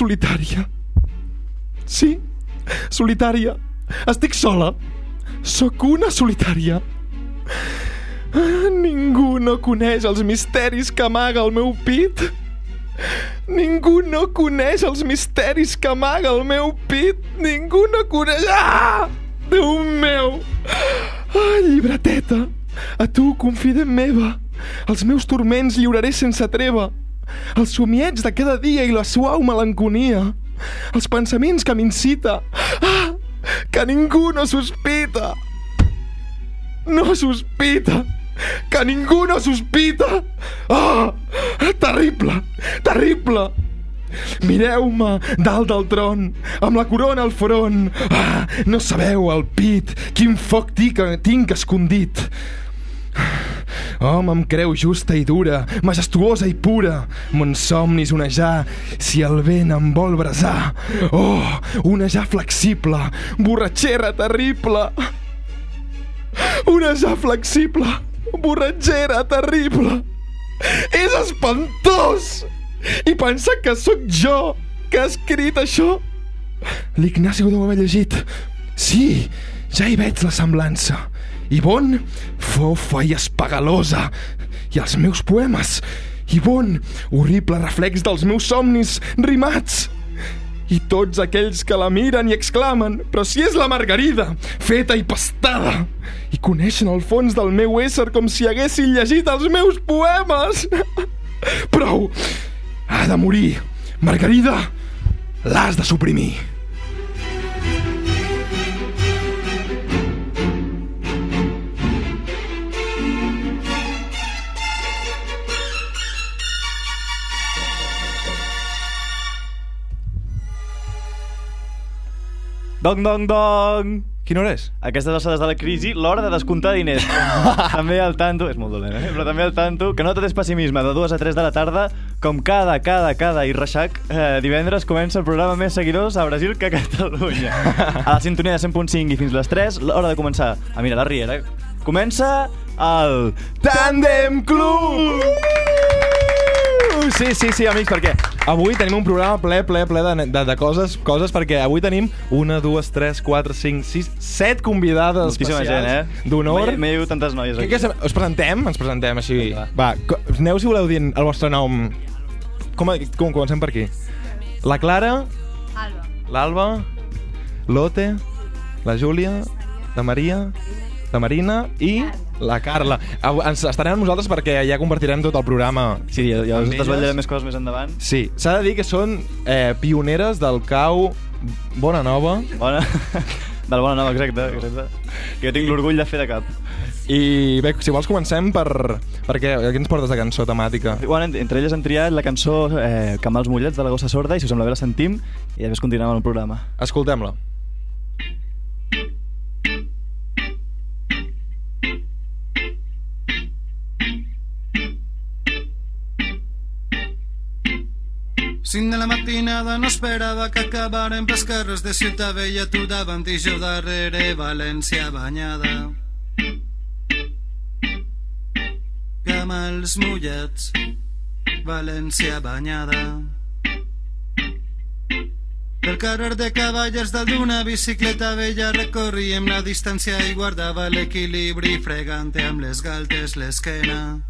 solitària. Sí, solitària. Estic sola. Soc una solitària. Ningú no coneix els misteris que amaga el meu pit. Ningú no coneix els misteris que amaga el meu pit. Ningú no coneix... Ah! Déu meu! Ah, llibreteta, a tu, confident meva, els meus turments lliuraré sense treva. Els somiets de cada dia i la suau melanconia. Els pensaments que m'incita. Ah! Que ningú no sospita. No sospita. Que ningú no sospita. Ah! Terrible, terrible. Mireu-me dalt del tron, amb la corona al front. Ah, no sabeu el pit, quin foc tinc, tinc escondit. Home, em creu justa i dura, majestuosa i pura. Mon somnis onejar, si el vent em vol brasar. Oh, onejar flexible, borratxera terrible. Onejar flexible, borratxera terrible. És espantós! I pensa que sóc jo que ha escrit això? L'Ignasi ho deu haver llegit. Sí, ja hi veig la semblança. Ivon, fofa i espagalosa. I els meus poemes. Ivon, horrible reflex dels meus somnis rimats. I tots aquells que la miren i exclamen però si és la Margarida, feta i pastada. I coneixen el fons del meu ésser com si haguessin llegit els meus poemes. Prou! Ha de morir. Margarida, l'has de suprimir. Dong, dong, dong! Quina hora és? Aquestes alçades de la crisi, l'hora de descomptar diners. també al tanto, és molt dolent, eh? però també al tanto, que no tot és pessimisme, de 2 a 3 de la tarda, com cada, cada, cada i reixac, eh, divendres comença el programa més seguidors a Brasil que a Catalunya. A la sintonia de 100.5 i fins les 3, l'hora de començar a mirar la riera. Comença el Tandem Club! Sí, sí, sí, amics, perquè avui tenim un programa ple, ple, ple de, de, de coses, coses, perquè avui tenim una, dues, tres, quatre, cinc, sis, set convidades Moltíssima especials gent, eh? d'honor. Mai, mai he hagut tantes noies aquí. què, se- us presentem? Ens presentem així. Vinga, Va, aneu, si voleu, dient el vostre nom. Com, com comencem per aquí? La Clara, Alba. l'Alba, l'Ote, la Júlia, la Maria, la Marina i la Carla. Ens estarem amb nosaltres perquè ja compartirem tot el programa. Sí, ja, ja us elles. més coses més endavant. Sí, s'ha de dir que són eh, pioneres del cau Bona Nova Bona. Del bona nova, exacte, exacte. Que jo tinc l'orgull de fer de cap. i bé, si vols comencem per... perquè aquí ens portes de cançó temàtica. Bueno, en- entre elles han triat la cançó eh, Camals mullets de la gossa sorda i si us sembla bé la sentim i després continuem amb el programa. Escoltem-la. Cinc de la matinada no esperava que acabaren pels carrers de Ciutat Vella, tu davant i jo darrere, València banyada. Camals mullats, València banyada. Pel carrer de cavallers dalt d'una bicicleta vella recorríem la distància i guardava l'equilibri fregant amb les galtes l'esquena.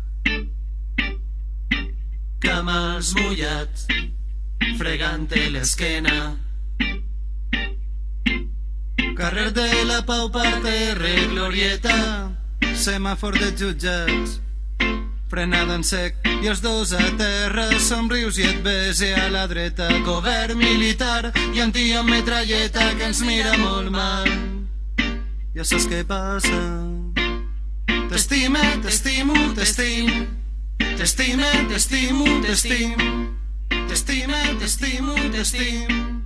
Camals mullats, fregant-te l'esquena. Carrer de la Pau, parterre, glorieta, semàfor de jutjats, frenada en sec i els dos a terra, somrius i et bese a la dreta, govern militar i un tio amb metralleta que ens mira molt mal. Ja saps què passa? T'estime, t'estimo, t'estimo, t'estime, t'estimo, t'estimo, t'estime, t'estimo, t'estimo.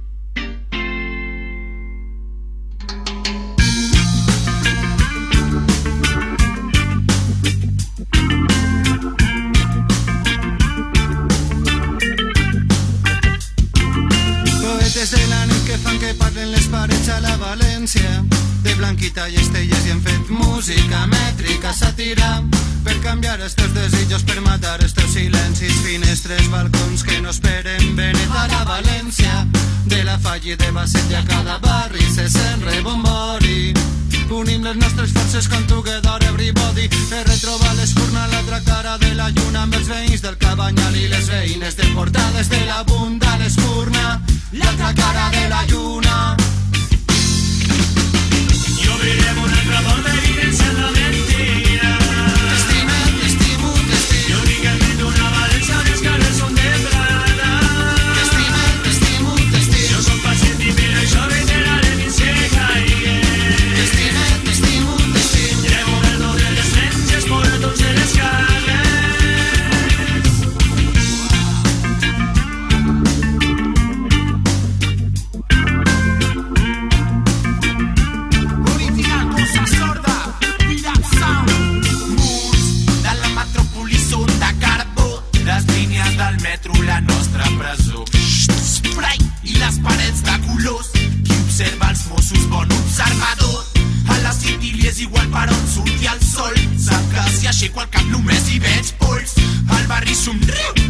València. De Blanquita i Estelles i hem fet música mètrica, sàtira, per canviar els teus desitjos, per matar els teus silencis, finestres, balcons que no esperen benetar a València. De la Falli de Basset i a cada barri se sent rebombori. Unim les nostres forces com together everybody per retrobar l'escurna a l'altra cara de la lluna amb els veïns del Cabanyal i les veïnes deportades de la bunda l'escurna l'altra cara de la lluna I obrirem una només hi veig polls. El barri somriu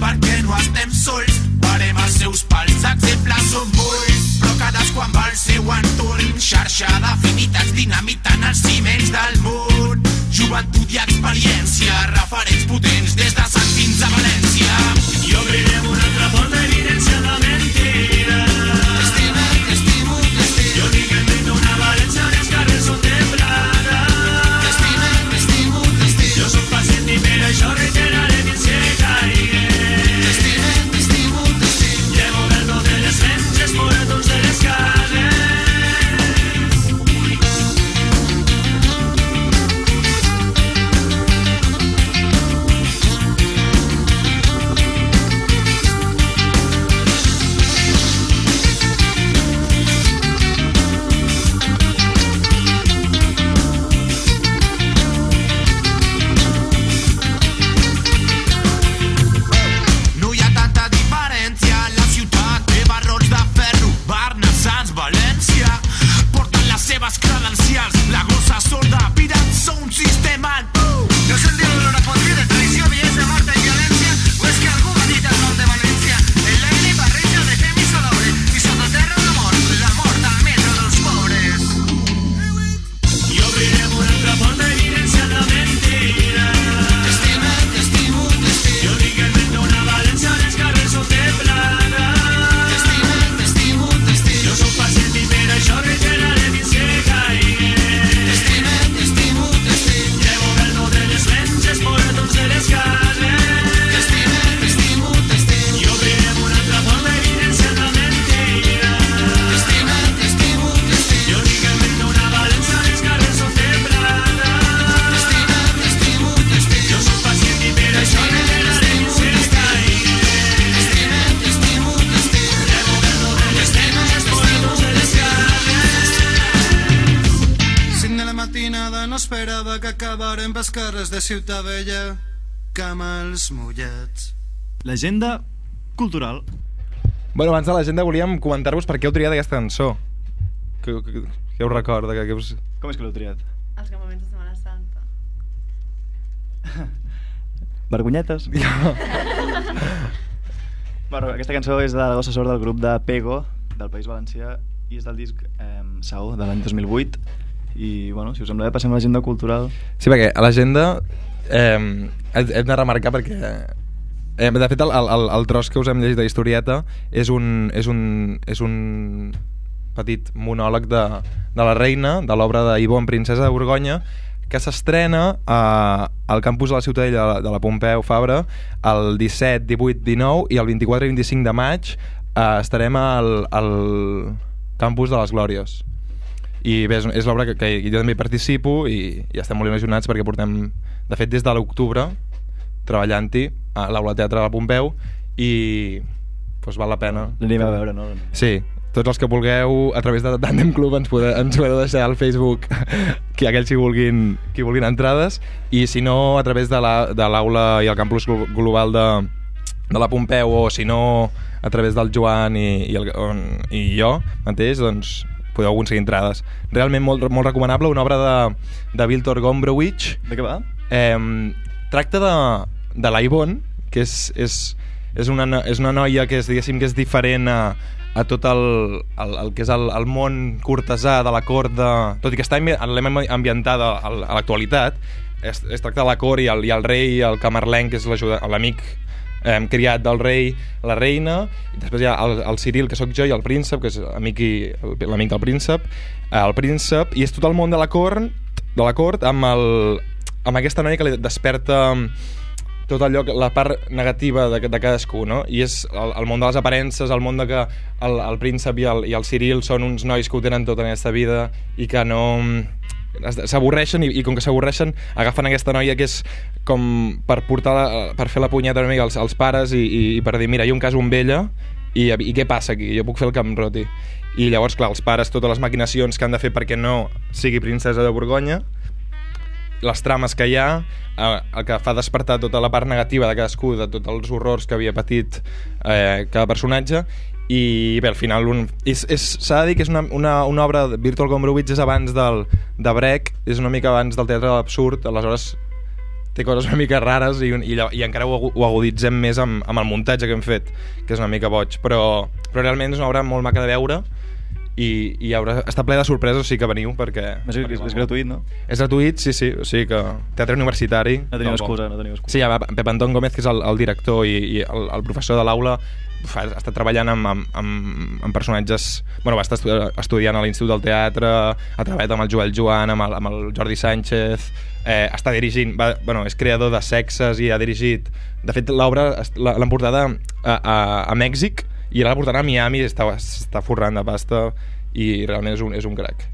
Ciutat Vella camals mullats L'agenda cultural. Bueno, abans de l'agenda volíem comentar-vos per què heu triat aquesta cançó. Què, què, què us recorda? Que, que us... Com és que l'heu triat? Els campaments de Setmana Santa. Vergonyetes. bueno, aquesta cançó és de la gossa sort del grup de Pego, del País Valencià, i és del disc eh, Sao, de l'any 2008. I, bueno, si us sembla bé, passem a l'agenda cultural. Sí, perquè a l'agenda eh, hem de remarcar perquè... Eh, de fet, el, el, el tros que us hem llegit de historieta és un, és un, és un petit monòleg de, de la reina, de l'obra d'Ivonne, princesa de Borgonya, que s'estrena al campus de la Ciutadella de la, de la Pompeu Fabra el 17, 18, 19 i el 24 i 25 de maig eh, estarem al, al campus de les Glòries i bé, és, és l'obra que, que jo també participo i, i estem molt il·lusionats perquè portem, de fet, des de l'octubre treballant-hi a l'aula de teatre de la Pompeu i doncs val la pena. L'anem a veure, no? Sí, tots els que vulgueu a través de Tandem Club ens, pode, ens podeu deixar al Facebook que aquells qui vulguin, qui vulguin entrades i si no a través de l'aula la, i el campus glo- global de, de la Pompeu o si no a través del Joan i, i, el, on, i jo mateix doncs podeu aconseguir entrades. Realment molt, molt recomanable, una obra de, de Viltor Gombrowicz. De què va? Eh, tracta de, de l'Aivon, que és, és, és, una, és una noia que és, diguéssim, que és diferent a, a tot el, el, el que és el, el món cortesà de la cort de... Tot i que està l'hem ambientada a, l'actualitat, es, es tracta de la cort i el, i el rei, el camarlenc, que és l'amic eh, criat del rei, la reina, i després hi ha el, el Ciril, que sóc jo, i el príncep, que és amic i l'amic del príncep, eh, el príncep, i és tot el món de la cort, de la cort amb, el, amb aquesta noia que li desperta tot allò, la part negativa de, de cadascú, no? I és el, el món de les aparences, el món de que el, el príncep i el, i el Ciril són uns nois que ho tenen tot en aquesta vida i que no s'avorreixen i, i com que s'avorreixen agafen aquesta noia que és com per portar la, per fer la punyeta una mica als, als pares i, i, i per dir, mira, hi un cas amb ella i, i què passa aquí? Jo puc fer el que em roti i llavors, clar, els pares, totes les maquinacions que han de fer perquè no sigui princesa de Borgonya les trames que hi ha, eh, el que fa despertar tota la part negativa de cadascú, de tots els horrors que havia patit eh, cada personatge, i bé, al final s'ha de dir que és una, una, una obra de Virtual Gombrowicz és abans del, de Brecht, és una mica abans del teatre de l'absurd, aleshores té coses una mica rares i, i, i encara ho, ho aguditzem més amb, amb el muntatge que hem fet, que és una mica boig, però, però realment és una obra molt maca de veure i, i haurà, està ple de sorpreses, o sigui que veniu perquè... És, és, és gratuït, no? És gratuït, sí, sí, o sigui que teatre universitari... No teniu excusa, no teniu excusa. Sí, Pep Anton Gómez, que és el, el director i, i el, el professor de l'aula, fa- està treballant amb, amb, amb, amb personatges... Bueno, va estar estu estudiant a l'Institut del Teatre, ha treballat amb el Joel Joan, amb el, amb el Jordi Sánchez, eh, està dirigint... Va, bueno, és creador de sexes i ha dirigit... De fet, l'obra l'han portada a, a, a Mèxic i ara la portaran a Miami i està, està forrant de pasta i realment és un, és un crac.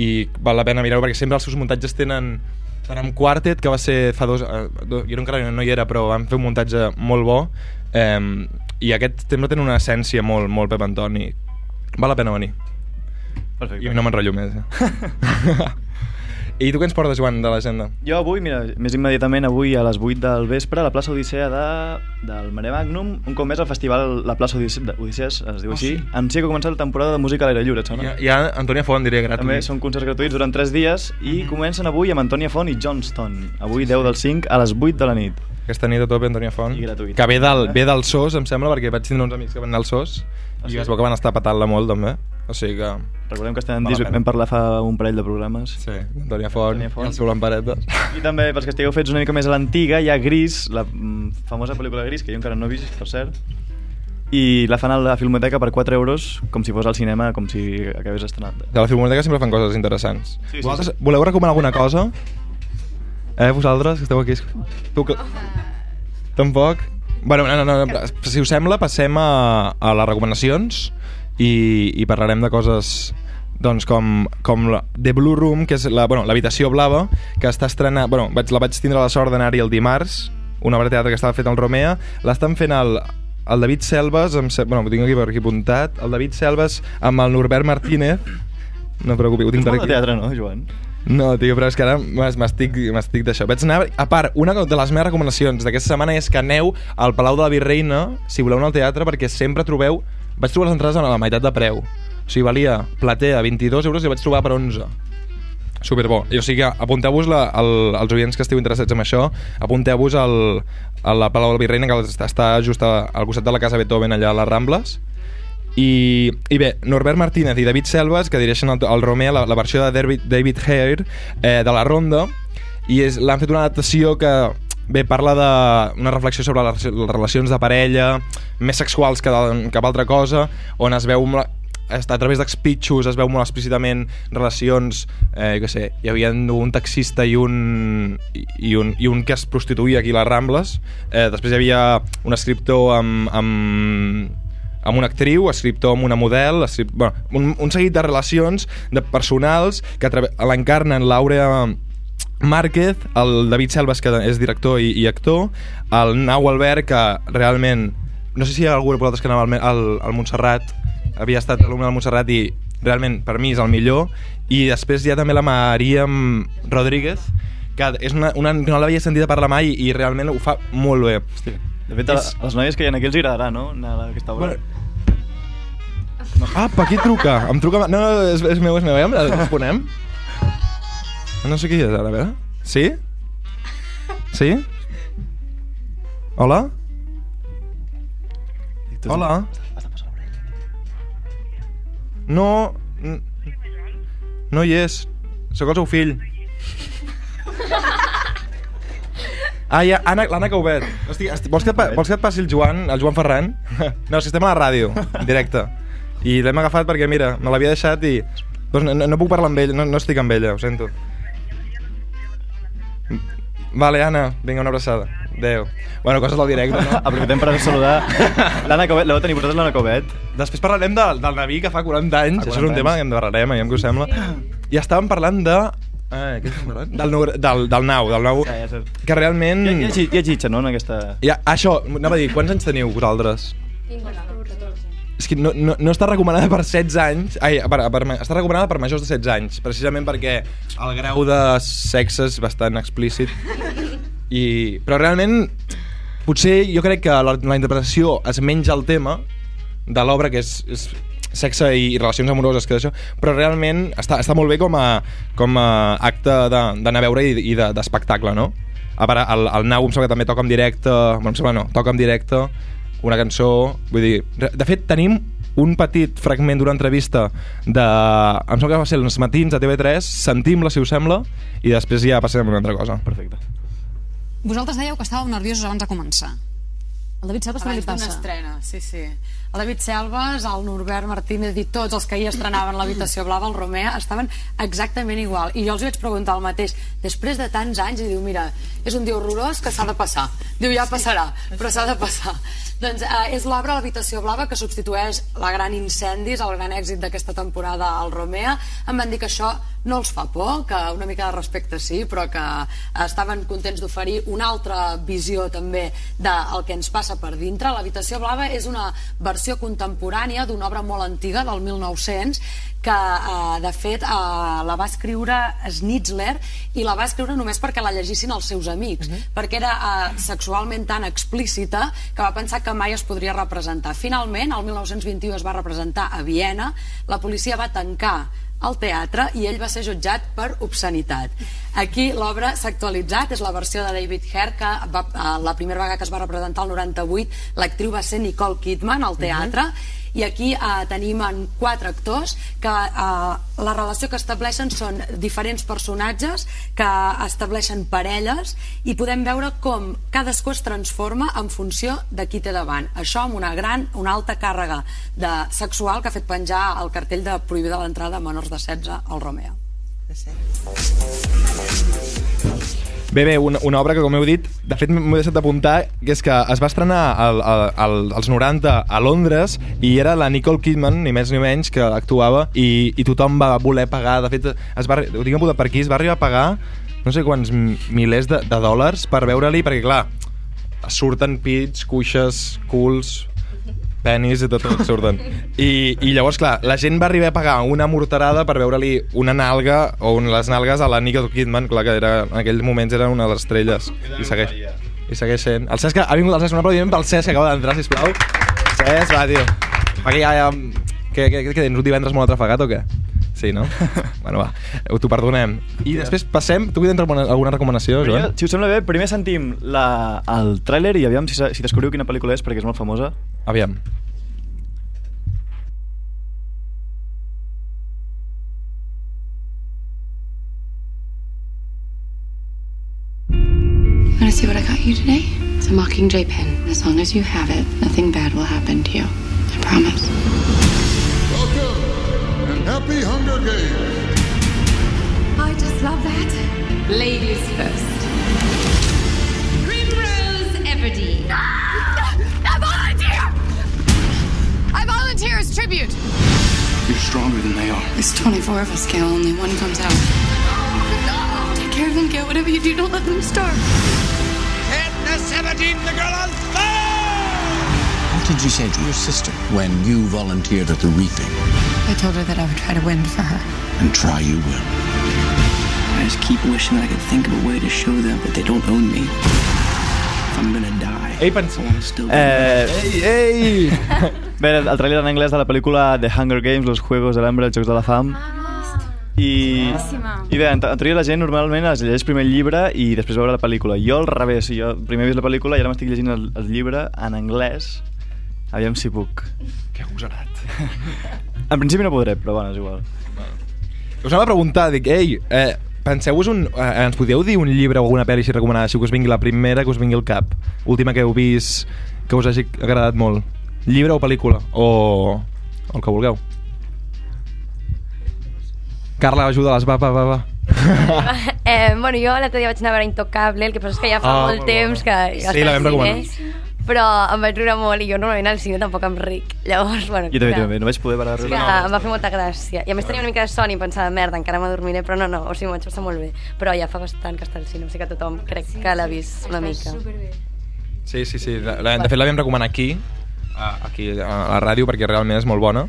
I val la pena mirar-ho perquè sempre els seus muntatges tenen tant amb Quartet, que va ser fa dos... Eh, do- jo encara no hi era, però van fer un muntatge molt bo eh, i aquest tema té una essència molt, molt Pep Antoni val la pena venir Perfecte. i no m'enrotllo més eh? i tu què ens portes, Joan, de l'agenda? Jo avui, mira, més immediatament avui a les 8 del vespre a la plaça Odissea de, del Mare Magnum, un cop més al festival La plaça Odisse- Odissees, es diu Oh, així, sí? anuncia que ha començat la temporada de música a l'aire lliure, et sona? Hi ha, hi ha Antònia Font, diria, gratuït. També són concerts gratuïts durant 3 dies i comencen avui amb Antònia Font i Johnston. Avui 10 del 5 a les 8 de la nit. Aquesta nit a tope, Antònia Font. I gratuït. Que ve del, ve del SOS, em sembla, perquè vaig tindre uns amics que van anar al SOS Ah, i sí? es veu que van estar patant-la molt, també. O sigui que... Recordem que estem en disc, vam parlar fa un parell de programes. Sí, Antònia Font, Antònia Font. i el seu Lamparetes. I també, pels que estigueu fets una mica més a l'antiga, hi ha Gris, la mm, famosa pel·lícula Gris, que jo encara no he vist, per cert, i la fan a la Filmoteca per 4 euros, com si fos al cinema, com si acabés estrenat. De la Filmoteca sempre fan coses interessants. Sí, sí, Vosaltres sí. voleu recomanar alguna cosa? Eh, vosaltres, que esteu aquí? Tu que... Tampoc? Bueno, no, no, no, si us sembla, passem a, a les recomanacions i, i parlarem de coses doncs com, com la The Blue Room, que és la, bueno, l'habitació blava, que està estrenant... Bueno, vaig, la vaig tindre la sort d'anar-hi el dimarts, una obra de teatre que estava feta al Romea, l'estan fent el, el David Selves, amb, bueno, ho tinc aquí per aquí apuntat, el David Selves amb el Norbert Martínez, no preocupi, ho tinc per aquí. de teatre, no, Joan? No, tio, però és que ara m'es- m'estic m'estic d'això. Vaig anar... A part, una de les meves recomanacions d'aquesta setmana és que aneu al Palau de la Virreina, si voleu anar al teatre, perquè sempre trobeu... Vaig trobar les entrades a la meitat de preu. O sigui, valia platea 22 euros i vaig trobar per 11. Superbo. I, o sigui apunteu-vos el- els oients que esteu interessats en això, apunteu-vos al, a la Palau de la Virreina, que està, just a, al costat de la Casa Beethoven, allà a les Rambles, i, i bé, Norbert Martínez i David Selves que dirigeixen el, el Romea, la, la versió de David, David Hare eh, de la Ronda i l'han fet una adaptació que bé, parla d'una reflexió sobre les, relacions de parella més sexuals que cap altra cosa on es veu a través d'expitxos es veu molt explícitament relacions, eh, jo què sé, hi havia un taxista i un, i un, i un que es prostituïa aquí a les Rambles, eh, després hi havia un escriptor amb, amb, amb una actriu, escriptor amb una model, escrip... bueno, un, un seguit de relacions de personals que l'encarnen l'Àurea Márquez, el David Selves, que és director i, i actor, el Nau Albert, que realment... No sé si hi ha algú de vosaltres que anava al, al, al Montserrat, havia estat alumne del Montserrat i realment per mi és el millor. I després hi ha també la Maria Rodríguez, que és una, una, no l'havia sentit parlar mai i realment ho fa molt bé. Hosti. De fet, a, És- a les noies que hi ha aquí els agradarà, no? Anar a aquesta obra. Bueno, Apa, qui truca? Em truca... No, no, és, és meu, és meu. Ja em responem? No sé qui és ara, a veure. Sí? Sí? Hola? Hola? No... No hi és. Sóc el seu fill. Ah, ja, Anna, l'Anna Caubet. Hosti, esti- vols, que vols que et passi el Joan, el Joan Ferran? No, és que estem a la ràdio, en directe. I l'hem agafat perquè, mira, me l'havia deixat i... Doncs no, no puc parlar amb ell, no, no estic amb ella, ho sento. Vale, Anna, vinga, una abraçada. Adéu. Bueno, coses del directe, no? Aprofitem per saludar l'Anna Covet. L'heu tenir vosaltres, l'Anna Covet? Després parlarem de, del Naví, que fa 40 anys. Fa 40 Això és un tema que en parlarem, aviam què us sembla. I estàvem parlant de... Eh, què estem parlant? Del, del, del nau, del nau, Ja, ja sé. que realment... Hi ha, hi ha, hi ha xitxa, no, en aquesta... Ja, això, anava a dir, quants anys teniu vosaltres? És que no, no, no està recomanada per 16 anys, ai, per, per, està recomanada per majors de 16 anys, precisament perquè el grau de sexe és bastant explícit. I, però realment, potser jo crec que la, la interpretació es menja el tema de l'obra, que és, és sexe i, i relacions amoroses, que això, però realment està, està molt bé com a, com a acte de- d'anar a veure i, i de- d'espectacle, no? A part, el, el Nau em sembla que també toca en directe, bueno, em sembla no, toca en directe una cançó, vull dir, de fet tenim un petit fragment d'una entrevista de, em sembla que va ser els matins de TV3, sentim-la si us sembla i després ja passarem a una altra cosa. Perfecte. Vosaltres dèieu que estàveu nerviosos abans de començar. El David Selves també li Abans passa. estrena, sí, sí. El David Selves, el Norbert Martínez i tots els que hi estrenaven l'habitació blava, el Romea, estaven exactament igual. I jo els vaig preguntar el mateix, després de tants anys, i diu, mira, és un dia horrorós que s'ha de passar. Diu, ja passarà, però s'ha de passar. Doncs eh, és l'obra L'habitació blava que substitueix la gran Incendis, el gran èxit d'aquesta temporada al Romea. Em van dir que això no els fa por, que una mica de respecte sí, però que estaven contents d'oferir una altra visió també del que ens passa per dintre. L'habitació blava és una versió contemporània d'una obra molt antiga, del 1900, que eh, de fet eh, la va escriure Schnitzler i la va escriure només perquè la llegissin els seus amics, perquè era eh, sexualment tan explícita que va pensar que mai es podria representar. Finalment, el 1921 es va representar a Viena, la policia va tancar al teatre i ell va ser jutjat per obscenitat. Aquí l'obra s'ha actualitzat, és la versió de David Hare, que va, eh, la primera vegada que es va representar el 98, l'actriu va ser Nicole Kidman al teatre, i aquí eh, tenim en quatre actors que eh, la relació que estableixen són diferents personatges que estableixen parelles i podem veure com cadascú es transforma en funció de qui té davant. Això amb una gran, una alta càrrega de sexual que ha fet penjar el cartell de prohibida l'entrada a menors de 16 al Romeo. Bé, bé, una, una obra que, com heu dit, de fet m'ho he deixat d'apuntar, que és que es va estrenar al, al, al, als 90 a Londres i era la Nicole Kidman, ni més ni menys, que actuava i, i tothom va voler pagar. De fet, es va, ho tinc apuntat per aquí, es va arribar a pagar no sé quants milers de, de dòlars per veure-li, perquè clar, surten pits, cuixes, culs, penis i tot, tot surten. I, I llavors, clar, la gent va arribar a pagar una morterada per veure-li una nalga o un, les nalgues a la Nicole Kidman, clar que era, en aquells moments era una de les estrelles. I segueix, i segueix sent. El Cesc, ha vingut el Cesc, un aplaudiment pel Cesc que acaba d'entrar, sisplau. Cesc, va, tio. Perquè ja, ja... Què, què, què tens, un divendres molt atrafegat o què? Sí, no? bueno, va, t'ho perdonem. I després passem... Tu tens alguna, alguna recomanació, Però jo, Joan? si us sembla bé, primer sentim la, el tràiler i aviam si, si descobriu quina pel·lícula és, perquè és molt famosa. Aviam. Want to see what I got you today? It's a Mockingjay pen. As long as you have it, nothing bad will happen to you. I promise. Welcome and happy Hunger Games. I just love that. Ladies first. Primrose Everdeen. I volunteer! I volunteer as tribute. You're stronger than they are. There's 24 of us, Gail. Only one comes out. Take care of them, Gail. Whatever you do, don't let them starve. Katniss Everdeen, the girl on What did you say to your sister when you volunteered at the reaping? I told her that I would try to win for her. And try you will. I just keep wishing that I could think of a way to show them that they don't own me. I'm gonna die, Ei, pensa... Eh, ei, ei! Bé, el trailer en anglès de la pel·lícula The Hunger Games, Los Juegos del Hambre, els Jocs de la Fam. I. I bé, en teoria la gent normalment es llegeix primer el llibre i després veure la pel·lícula. Jo al revés, jo primer he vist la pel·lícula i ara m'estic llegint el, el llibre en anglès. Aviam si puc. Que agosarat. En principi no podré, però bueno, és igual. Us anava a preguntar, dic, ei, eh, penseu-vos un... Eh, ens podeu dir un llibre o alguna pel·li així recomanada, si us vingui la primera que us vingui al cap? Última que heu vist, que us hagi agradat molt. Llibre o pel·lícula? O, o el que vulgueu. Carla, ajuda les va, va, va, va. eh, bueno, jo l'altre dia vaig anar a veure Intocable, el que passa és que ja fa Ah, molt molt temps que ja Sí, la vam recomanar. Però em vaig riure molt i jo normalment al cine tampoc em ric. Llavors, bueno, Jo també, clar, també, no vaig poder parar de riure. que em va fer molta gràcia. I a més tenia una mica de son i pensava, merda, encara m'adormiré, però no, no, o sigui, m'ho vaig passar molt bé. Però ja fa bastant que està al cine, o sigui que tothom crec que l'ha vist una mica. Sí, sí, sí. La, la- de fet, la vam recomanar aquí, a, aquí a la ràdio, perquè realment és molt bona.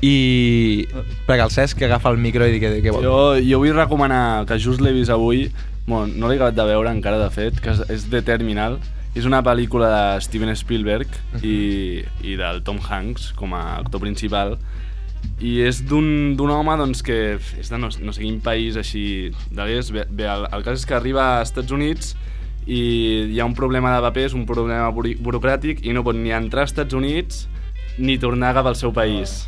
I... Perquè el Cesc agafa el micro i digui què, què vol. Jo, jo vull recomanar, que just l'he vist avui, bueno, no l'he acabat de veure encara, de fet, que és, és The Terminal. És una pel·lícula de Steven Spielberg i, i del Tom Hanks com a actor principal i és d'un home doncs, que és de no, no sé quin país així de l'est. Bé, bé, el, el cas és que arriba als Estats Units i hi ha un problema de papers, un problema burocràtic i no pot ni entrar als Estats Units ni tornar cap al seu país.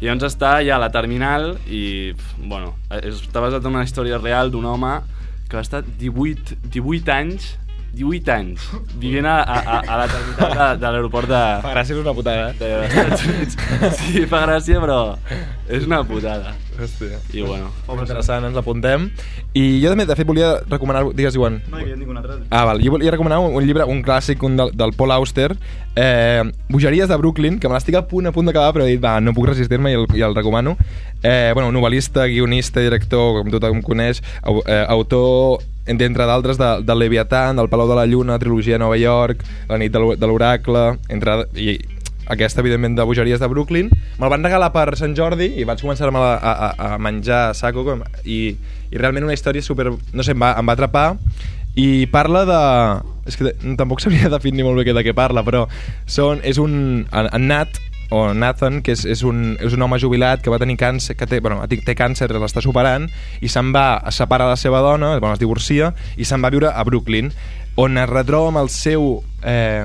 I llavors està ja a la terminal i, bueno, està basat en una història real d'un home que va estar 18, 18 anys 18 anys vivint a, a, a, la terminal de, de l'aeroport de... Fa gràcia, és una putada, eh? De. Sí, fa gràcia, però és una putada. Hòstia. I bueno. Molt interessant, ens l'apuntem. I jo també, de fet, volia recomanar... Digues, Iwan. No, jo en tinc un altre. Ah, val. Jo volia recomanar un, un llibre, un clàssic, un del, del Paul Auster, eh, Bogeries de Brooklyn, que me l'estic a punt, a punt d'acabar, però he dit, va, no puc resistir-me i, el, i el recomano. Eh, bueno, novel·lista, guionista, director, com tothom coneix, au, eh, autor d'entre d'altres de, del Leviatán, del Palau de la Lluna, trilogia a Nova York, La nit de de l'Oracle, entre... I, aquesta, evidentment, de bogeries de Brooklyn. Me'l van regalar per Sant Jordi i vaig començar a, a, a menjar a saco com, i, i realment una història super... No sé, em va, em va atrapar i parla de... És que tampoc sabria definir molt bé de què parla, però són, és un... En, Nat, o Nathan, que és, és, un, és un home jubilat que va tenir càncer, que té, bueno, té càncer, l'està superant, i se'n va a separar la seva dona, bueno, es divorcia, i se'n va viure a Brooklyn, on es retroba amb el seu eh,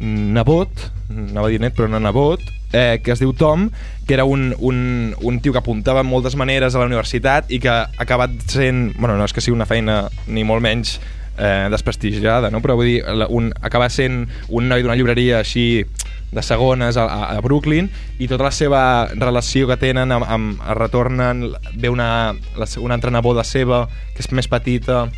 nebot, anava a dir net, però no nebot, eh, que es diu Tom, que era un, un, un tio que apuntava en moltes maneres a la universitat i que ha acabat sent... Bueno, no és que sigui una feina ni molt menys eh, desprestigiada, no? però vull dir, un, acaba sent un noi d'una llibreria així de segones a, a, Brooklyn i tota la seva relació que tenen amb, amb, retornen ve una, una altra neboda seva que és més petita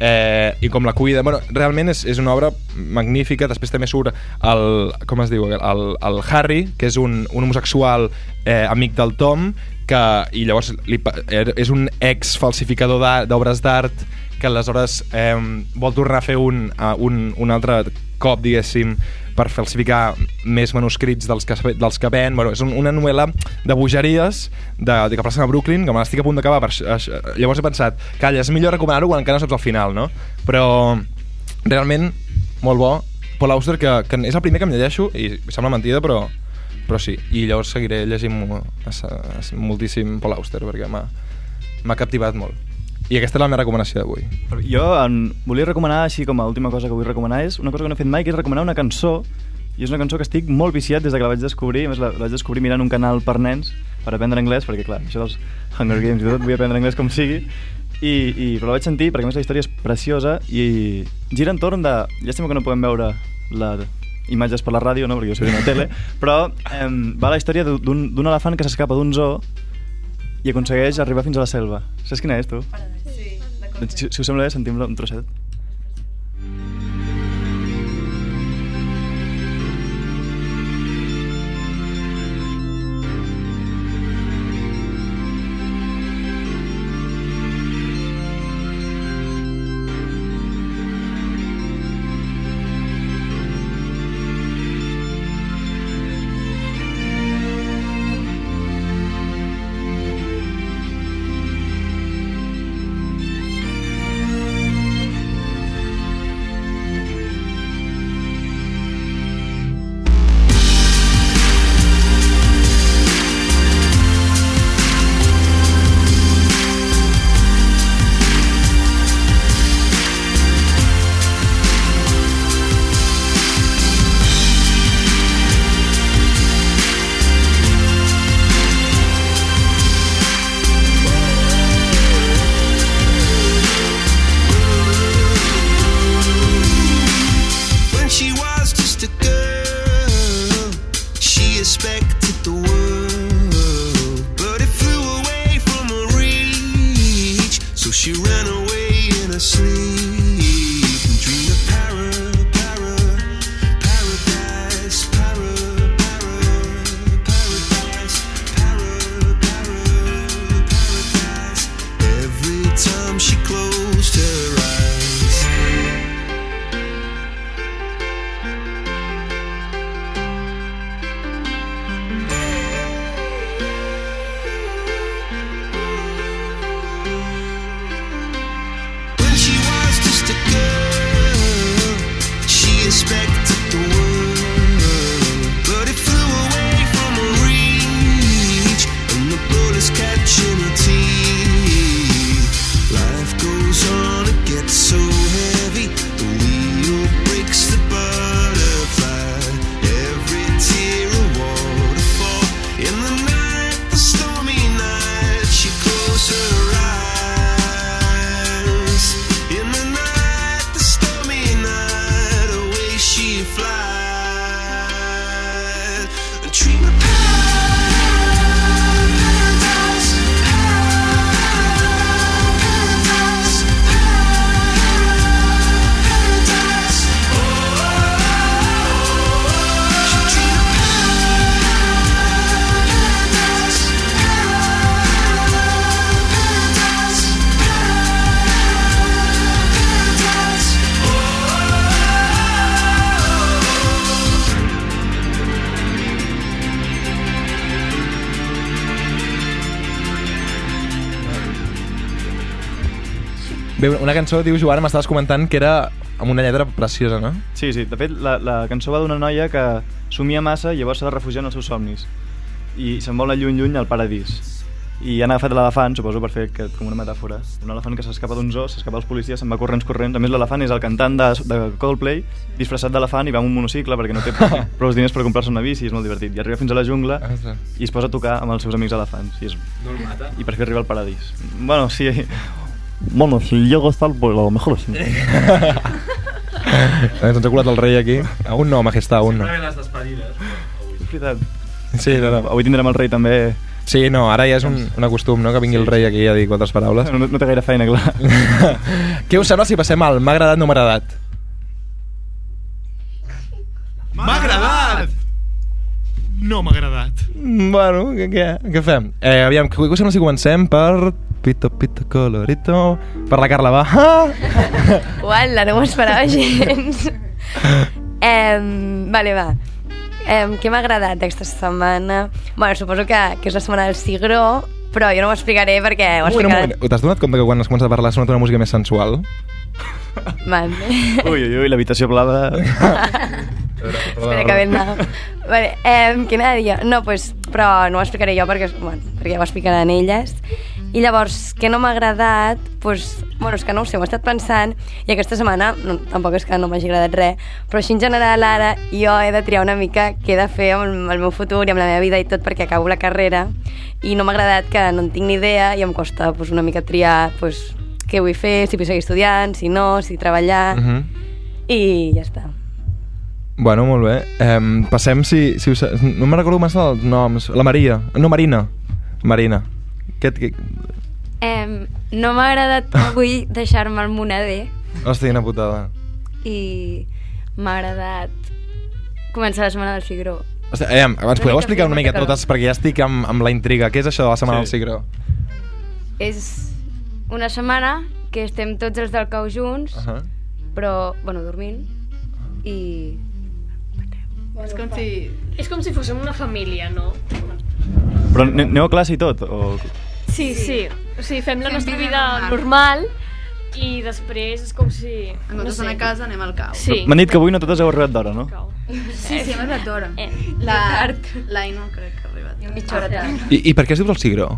eh, i com la cuida. Bueno, realment és, és una obra magnífica. Després també surt el, com es diu, el, el Harry que és un, un homosexual eh, amic del Tom que, i llavors li, er- és un ex falsificador d'ar- d'obres d'art que aleshores eh, vol tornar a fer un, un, un altre cop, diguéssim, per falsificar més manuscrits dels que, dels que ven. Bueno, és un, una novel·la de bogeries de, de que passen a Brooklyn, que me l'estic a punt d'acabar. Llavors he pensat, calla, és millor recomanar-ho quan encara no saps el final, no? Però realment, molt bo. Paul Auster, que, que és el primer que em llegeixo, i em sembla mentida, però, però sí. I llavors seguiré llegint moltíssim Paul Auster, perquè m'ha captivat molt. I aquesta és la meva recomanació d'avui. Jo en, volia recomanar, així com a última cosa que vull recomanar, és una cosa que no he fet mai, que és recomanar una cançó, i és una cançó que estic molt viciat des de que la vaig descobrir, a més la, la vaig descobrir mirant un canal per nens, per aprendre anglès, perquè clar, això dels Hunger Games i tot, vull aprendre anglès com sigui, i, i, però la vaig sentir perquè a més la història és preciosa i gira entorn de... Llàstima que no podem veure la imatges per la ràdio, no? perquè jo soy una tele, però eh, va la història d'un d'un elefant que s'escapa d'un zoo i aconsegueix arribar fins a la selva. Saps quina és, tu? Doncs, si, si us sembla bé, sentim un trosset. Bé, una cançó, diu Joan, m'estaves comentant que era amb una lletra preciosa, no? Sí, sí, de fet la, la cançó va d'una noia que somia massa i llavors s'ha de refugiar en els seus somnis. I se'n vol anar lluny lluny al paradís. I han agafat l'elefant, suposo per fer que, com una metàfora. Un elefant que s'escapa d'un zoo, s'escapa dels policies se'n va corrents corrents, a més l'elefant és el cantant de, de Coldplay disfressat d'elefant i va amb un monocicle perquè no té prou diners per comprar-se una bici, és molt divertit. I arriba fins a la jungla i es posa a tocar amb els seus amics elefants. I, és... No el mata? i per fi arriba al paradís. Bueno, sí Bueno, si llego tal, pues a lo mejor sí. Ens ha colat el rei aquí. Aún no, majestà, aún no. les despedides. És veritat. Sí, no, no. Avui tindrem el rei també... Sí, no, ara ja és un, un acostum, no?, que vingui el rei aquí a dir quatre paraules. No, no té gaire feina, clar. Què us sembla si passem al m'ha agradat, no m'ha agradat? M'ha agradat! No m'ha agradat. Bueno, què, què, què fem? Eh, aviam, què us sembla si comencem per... Pito, pito, colorito... Per la Carla, va. Ah! Uala, no m'ho esperava gens. Em, vale, va. Em, què m'ha agradat aquesta setmana? Bueno, suposo que, que és la setmana del Cigró, però jo no ho explicaré perquè ho explicaré... moment. T'has donat compte que quan es comença a parlar sona una música més sensual? Man. Ui, ui, ui, l'habitació blava... Espera que ben anava. Vale, eh, què anava a dir? jo? No, pues, però no ho explicaré jo perquè, bueno, perquè ja ho explicaran elles. I llavors, què no m'ha agradat? Pues, bueno, és que no ho sé, ho he estat pensant i aquesta setmana, no, tampoc és que no m'hagi agradat res, però així en general ara jo he de triar una mica què he de fer amb el, el meu futur i amb la meva vida i tot perquè acabo la carrera i no m'ha agradat que no en tinc ni idea i em costa pues, una mica triar pues, què vull fer, si vull seguir estudiant, si no, si treballar Uh -huh. i ja està. Bueno, molt bé. Eh, passem, si, si us... No me'n recordo massa els noms. La Maria. No, Marina. Marina. Què, què... Em, no m'ha agradat avui deixar-me el moneder Hòstia, quina putada. i m'ha agradat començar la setmana del Cigró. Hòstia, eh, abans Una podeu explicar una mica totes, perquè ja estic amb, amb la intriga. Què és això de la Setmana Sí. del Cigró? És una setmana que estem tots els del cau junts, Uh -huh. però, bueno, dormint, i... És com si... És com si fóssim una família, no? Però ane- aneu a classe i tot? O... Sí, sí. O sigui, fem la Fem nostra vida vida normal. normal i després és com si... En comptes d'anar a casa, anem al cau. Sí. M'han dit que avui no totes heu arribat d'hora, no? Sí, sí, hem arribat d'hora. Eh, La... L'Ai no crec que ha arribat. Mitja hora tard. I, I per què es diu el Cigró?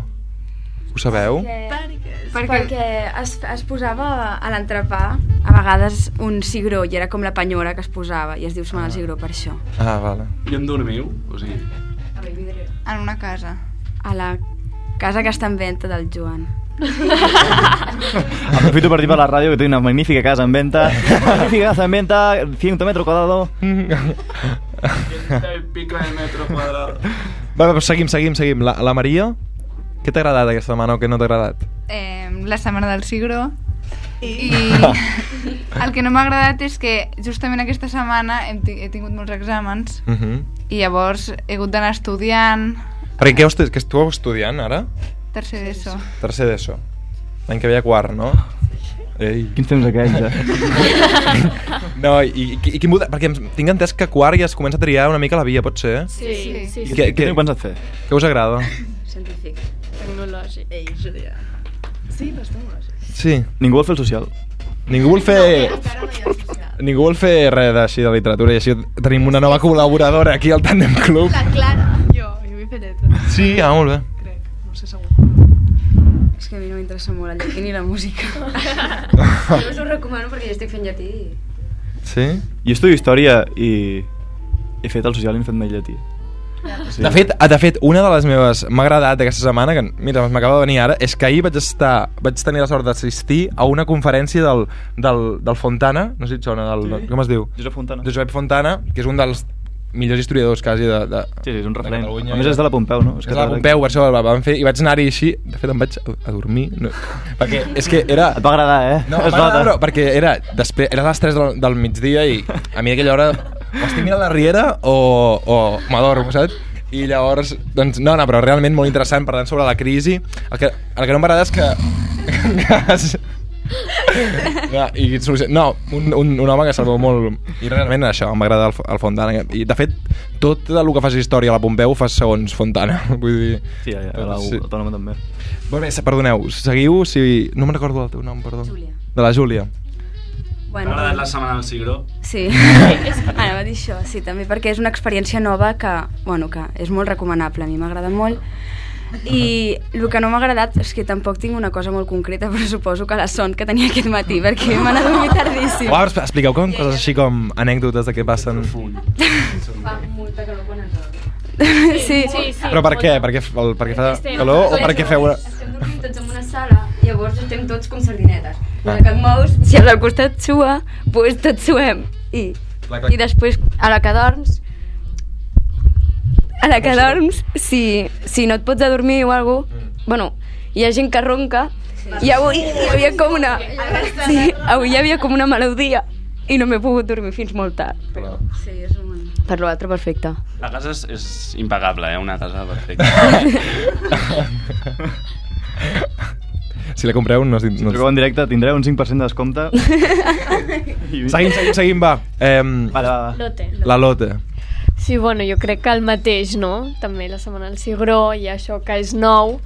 Ho sabeu? Perquè, perquè es, es posava a l'entrepà a vegades un cigró i era com la penyora que es posava i es diu setmana del cigró per això. Ah, vale. I on dormiu? O sigui... En una casa. A la casa que està en venda del Joan. Aprofito per dir per la ràdio que tinc una magnífica casa en venta. magnífica casa en venta, 100 metros cuadrados. pico de metro quadrado. Va, va, seguim, seguim, seguim. La, la Maria, què t'ha agradat aquesta setmana o què no t'ha agradat? eh, la setmana del Sigro i el que no m'ha agradat és que justament aquesta setmana hem he tingut molts exàmens Uh -huh. i llavors he hagut d'anar estudiant Perquè què, hosti, que esteu estudiant ara? tercer d'ESO. Tercer d'ESO. L'any que ve a quart, no? Ei. Quins temps aquells, eh? no, i, i, i quin model... Perquè tinc entès que quart ja es comença a triar una mica la via, pot ser? Sí, sí, sí. I Què, què, teniu pensat fer? Què us agrada? Científic. Tecnològic. Ei, Julià. Sí, però tecnològic. Sí. Ningú vol fer el social. Ningú vol fer... Ningú vol fer res d'així de literatura i així tenim una nova col·laboradora aquí al Tandem Club. La Clara. Fer lletra. Sí, ah, molt bé. Crec, no sé segur. És que a mi no m'interessa molt el llatí ni la música. jo us ho recomano perquè jo estic fent llatí. Sí? Jo estudio història i he fet el social i he fet més llatí. Sí. De, fet, de fet, una de les meves m'ha agradat aquesta setmana, que mira, m'acaba de venir ara, és que ahir vaig estar, vaig tenir la sort d'assistir a una conferència del, del, del Fontana, no sé si et sona, del, Sí. com es diu? Josep Fontana. De Josep Fontana, que és un dels millors historiadors quasi de, de, Sí, sí, és un de referent. Catalunya. A més és de la Pompeu, no? És de la Pompeu, per això el vam fer, i vaig anar-hi així, de fet em vaig a, a dormir, no, perquè és que era... Et va agradar, eh? No, Es va agradar, però, perquè era, després, era les 3 del, del migdia i a mi aquella hora o estic mirant la riera o, o m'adormo, saps? I llavors, doncs, no, no, però realment molt interessant parlant sobre la crisi. El que, el que no m'agrada és que... que no, i no un, un, un home que se'l veu molt... I realment això, m'agrada el, el Fontana. I, de fet, tot el que fas història a la Pompeu ho fas segons Fontana. Vull dir... Sí, a la Sí. també. Molt bé, perdoneu, seguiu si... No me'n recordo el teu nom, perdó. Júlia. De la Júlia. T'ha agradat la setmana del Cigró? Sí, anava a dir això, sí, també perquè és una experiència nova que, bueno, que és molt recomanable, a mi m'agrada molt. I el que no m'ha agradat és que tampoc tinc una cosa molt concreta, però suposo que la son que tenia aquest matí, perquè m'he anat a dormir tardíssim. Uau, expl- expliqueu com coses així com anècdotes de què passen. Fa molta calor quan es dorm. Sí. sí, sí. Però per què? Perquè, el, perquè fa calor o perquè feu... Una... Estem dormint tots en una sala, llavors estem tots com sardinetes. Ah. que et mous, si al costat sua, doncs tots suem. I, Clar, clar. I després, a la que dorms, a la que dorms, si, si no et pots adormir o alguna cosa, bueno, hi ha gent que ronca, i avui hi havia com una... Sí, avui hi havia com una melodia i no m'he pogut dormir fins molt tard. Però... Sí, és un... Per l'altre, perfecte. La casa és, és impecable, eh? Una casa perfecta. Si la compreu, no... no... Truqueu en directe, tindreu un 5% de descompte. Seguim, seguim, seguim, va. Eh, va. Lote. La Lote. Sí, bueno, jo crec que el mateix, no? També la setmana del Cigró i això que és nou.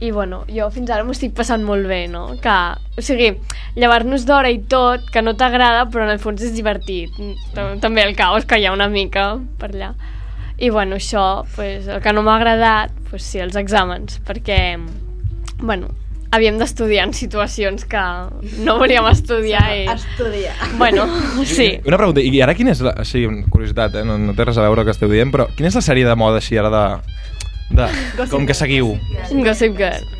I bueno, jo fins ara m'ho estic passant molt bé, no? Que, o sigui, llevar-nos d'hora i tot, que no t'agrada, però en el fons és divertit. També el caos que hi ha una mica per allà. I bueno, això, pues, el que no m'ha agradat, pues, sí, els exàmens, perquè, bueno, havíem d'estudiar en situacions que no volíem estudiar i... Estudiar. Bueno, sí. Una pregunta, i ara quina és la... Així, curiositat, eh? no, no té res a veure el que esteu dient, però quina és la sèrie de moda així ara de... de com que seguiu? Gossip Girl.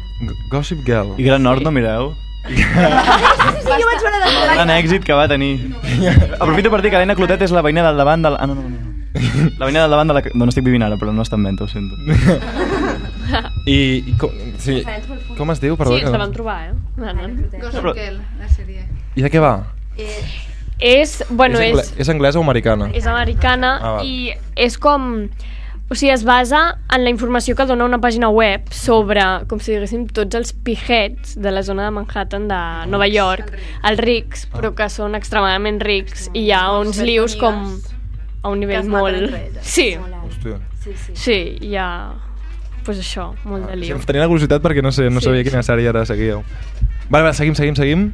Gossip Girl. I Gran Nord no mireu? Sí, sí, jo vaig veure de Gran èxit que va tenir. Aprofito per dir que l'Aina Clotet és la veïna del davant del... Ah, no, no, no. La veïna del davant de la... d'on estic vivint ara, però no està en venda, ho sento. I, i com, sí, com es diu? Perdó, sí, ens la no- vam trobar, eh? Anant. Gossip Girl, la sèrie. I de què va? És, bueno, és, és, angle... és anglesa o americana? és americana Ah, i és com... O sigui, es basa en la informació que dona una pàgina web sobre, com si diguéssim, tots els pijets de la zona de Manhattan de Nova York, els rics, però que són extremadament rics, i hi ha uns lius com a un nivell molt... elles. Sí, Hòstia. sí, hi ha... pues això, molt de Sí, liu. tenia la curiositat perquè no, sé, no Sí. sabia quina sèrie ara seguíeu. Vale, vale, seguim, seguim, seguim.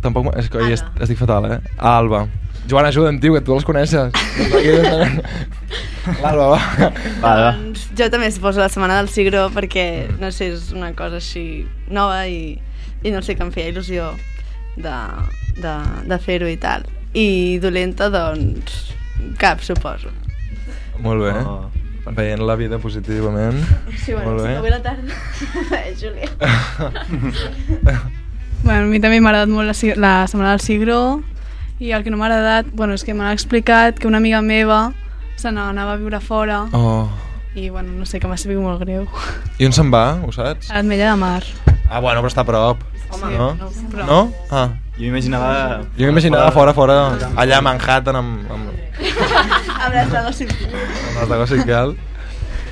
Tampoc... És que est- estic fatal, eh? Alba. Joan, ajuda'm, tio, que tu els coneixes. L'Alba, va. Vale, va. Doncs jo també es poso la setmana del Cigró perquè, no sé, és una cosa així nova i, i no sé, que em feia il·lusió de, de, de fer-ho i tal. I dolenta, doncs, cap, suposo. Molt bé. Oh, Veient la vida positivament. Sí, bueno, Molt si bé. no ve la tarda. eh, Júlia. bueno, a mi també m'ha agradat molt la, la setmana del Cigró i el que no m'ha agradat, bueno, és que m'ha explicat que una amiga meva se n'anava a viure fora Oh. i, bueno, no sé, que m'ha sabut molt greu. I on se'n va, ho saps? A l'Atmella de Mar. Ah, bueno, però està a prop. Home, no? no, però- No? Ah. Jo m'imaginava... Jo m'imaginava fora, fora, allà a Manhattan amb, amb, Amb les de Gossip Girl.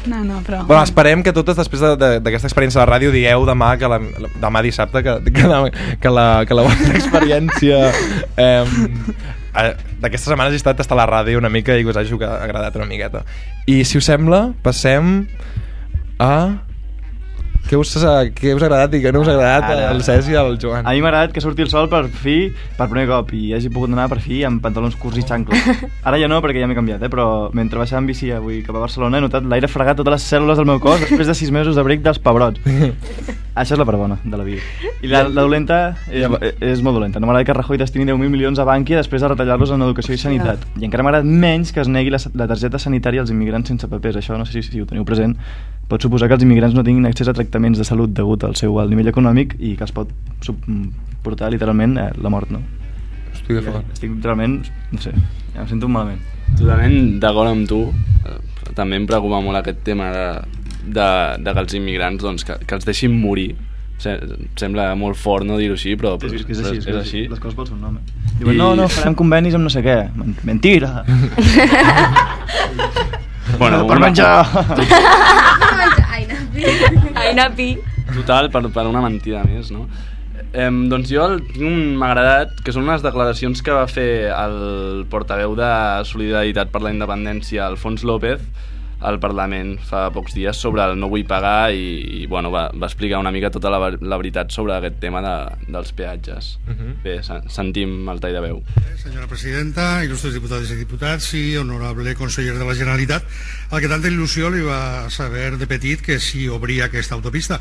No, no, però... Bueno, esperem que totes després de- de- d'aquesta experiència a la ràdio dieu demà que la, la, demà dissabte que, que, la, que, la, que la vostra experiència eh, d'aquesta setmana hagi estat a la ràdio una mica i que us hagi agradat una miqueta. I si us sembla, passem a... Què us, què us ha agradat i què no us ha agradat Ara. al Cesc i al Joan? A mi m'ha agradat que surti el sol per fi, per primer cop, i hagi pogut anar per fi amb pantalons curts i xancles. Ara ja no, perquè ja m'he canviat, eh? però mentre baixava en bici avui cap a Barcelona he notat l'aire fregat totes les cèl·lules del meu cos després de sis mesos d'abric dels pebrots. Això és la part bona de la vida. I la, la dolenta és, és molt dolenta. No m'agrada que Rajoy destini 10.000 milions a Bànquia després de retallar-los en educació i sanitat. I encara m'agrada menys que es negui la, la targeta sanitària als immigrants sense papers. Això no sé si, si ho teniu present. Pot suposar que els immigrants no tinguin accés a tractaments de salut degut al seu alt nivell econòmic i que els pot sub- portar literalment eh, la mort, no? Estic d'acord. Estic literalment, no sé, ja em sento malament. Totalment d'acord amb tu. Eh, També em preocupa molt aquest tema de, de, de que els immigrants doncs, que, que els deixin morir. Se, sembla molt fort no dir-ho així, però, però És, és, així, és, així. Les coses pel seu nom. eh? Diuen, no, no, farem convenis amb no sé què. Men- Mentira! Bueno, per menjar! Ai, Napi. Total, per, per una mentida més, no? Eh, doncs jo el, m'ha agradat, que són unes declaracions que va fer el portaveu de Solidaritat per la Independència, Alfons López, al Parlament fa pocs dies sobre el no vull pagar i, i bueno, va, va explicar una mica tota la, la veritat sobre aquest tema de, dels peatges. Mhm. Bé, sen- sentim el tall de veu. Senyora presidenta, il·lustres diputades i diputats i honorable conseller de la Generalitat, al que tanta il·lusió li va saber de petit que si obria aquesta autopista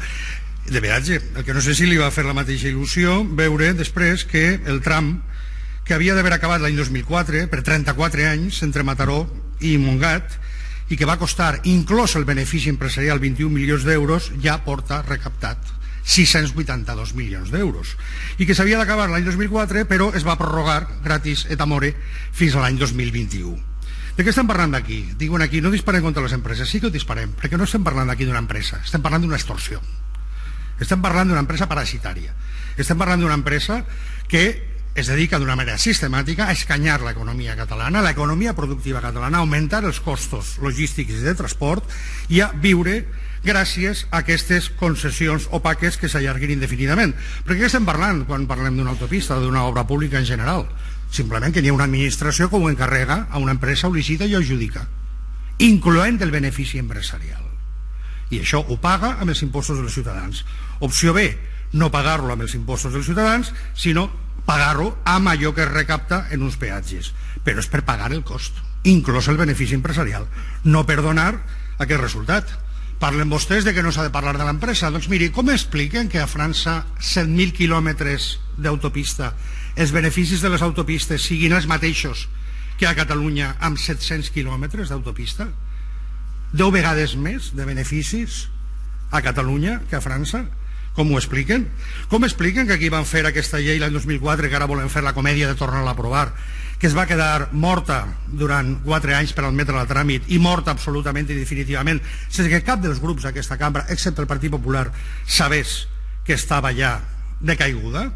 de peatge. El que no sé si li va fer la mateixa il·lusió veure després que el tram que havia d'haver acabat l'any 2004 per 34 anys entre Mataró i Montgat i que va costar, inclòs el benefici empresarial, 21 milions d'euros, ja porta recaptat 682 milions d'euros. I que s'havia d'acabar l'any 2004 però es va prorrogar gratis et amore fins a l'any 2021 de què estem parlant aquí? Diuen aquí, no disparem contra les empreses. Sí que ho disparem, perquè no estem parlant aquí d'una empresa estem parlant d'una extorsió. Estem parlant d'una empresa parasitària. Estem parlant d'una empresa que es dedica d'una manera sistemàtica a escanyar l'economia catalana, l'economia productiva catalana, a augmentar els costos logístics i de transport i a viure gràcies a aquestes concessions opaques que s'allarguin indefinidament. Perquè què estem parlant quan parlem d'una autopista d'una obra pública en general? Simplement que hi ha una administració que ho encarrega a una empresa, ho licita i ho adjudica, incloent el benefici empresarial. I això ho paga amb els impostos dels ciutadans. Opció B, no pagar-lo amb els impostos dels ciutadans, sinó pagar-ho amb allò que es recapta en uns peatges. Però és per pagar el cost, inclòs el benefici empresarial, no per donar aquest resultat. Parlen vostès de que no s'ha de parlar de l'empresa. Doncs miri, com expliquen que a França 7.000 quilòmetres d'autopista, els beneficis de les autopistes siguin els mateixos que a Catalunya amb 700 quilòmetres d'autopista? 10 vegades més de beneficis a Catalunya que a França? Com ho expliquen? Com expliquen que aquí van fer aquesta llei l'any 2004 que ara volen fer la comèdia de tornar-la a aprovar que es va quedar morta durant 4 anys per admetre el tràmit i morta absolutament i definitivament sense que cap dels grups d'aquesta cambra, excepte el Partit Popular, sabés que estava ja decaiguda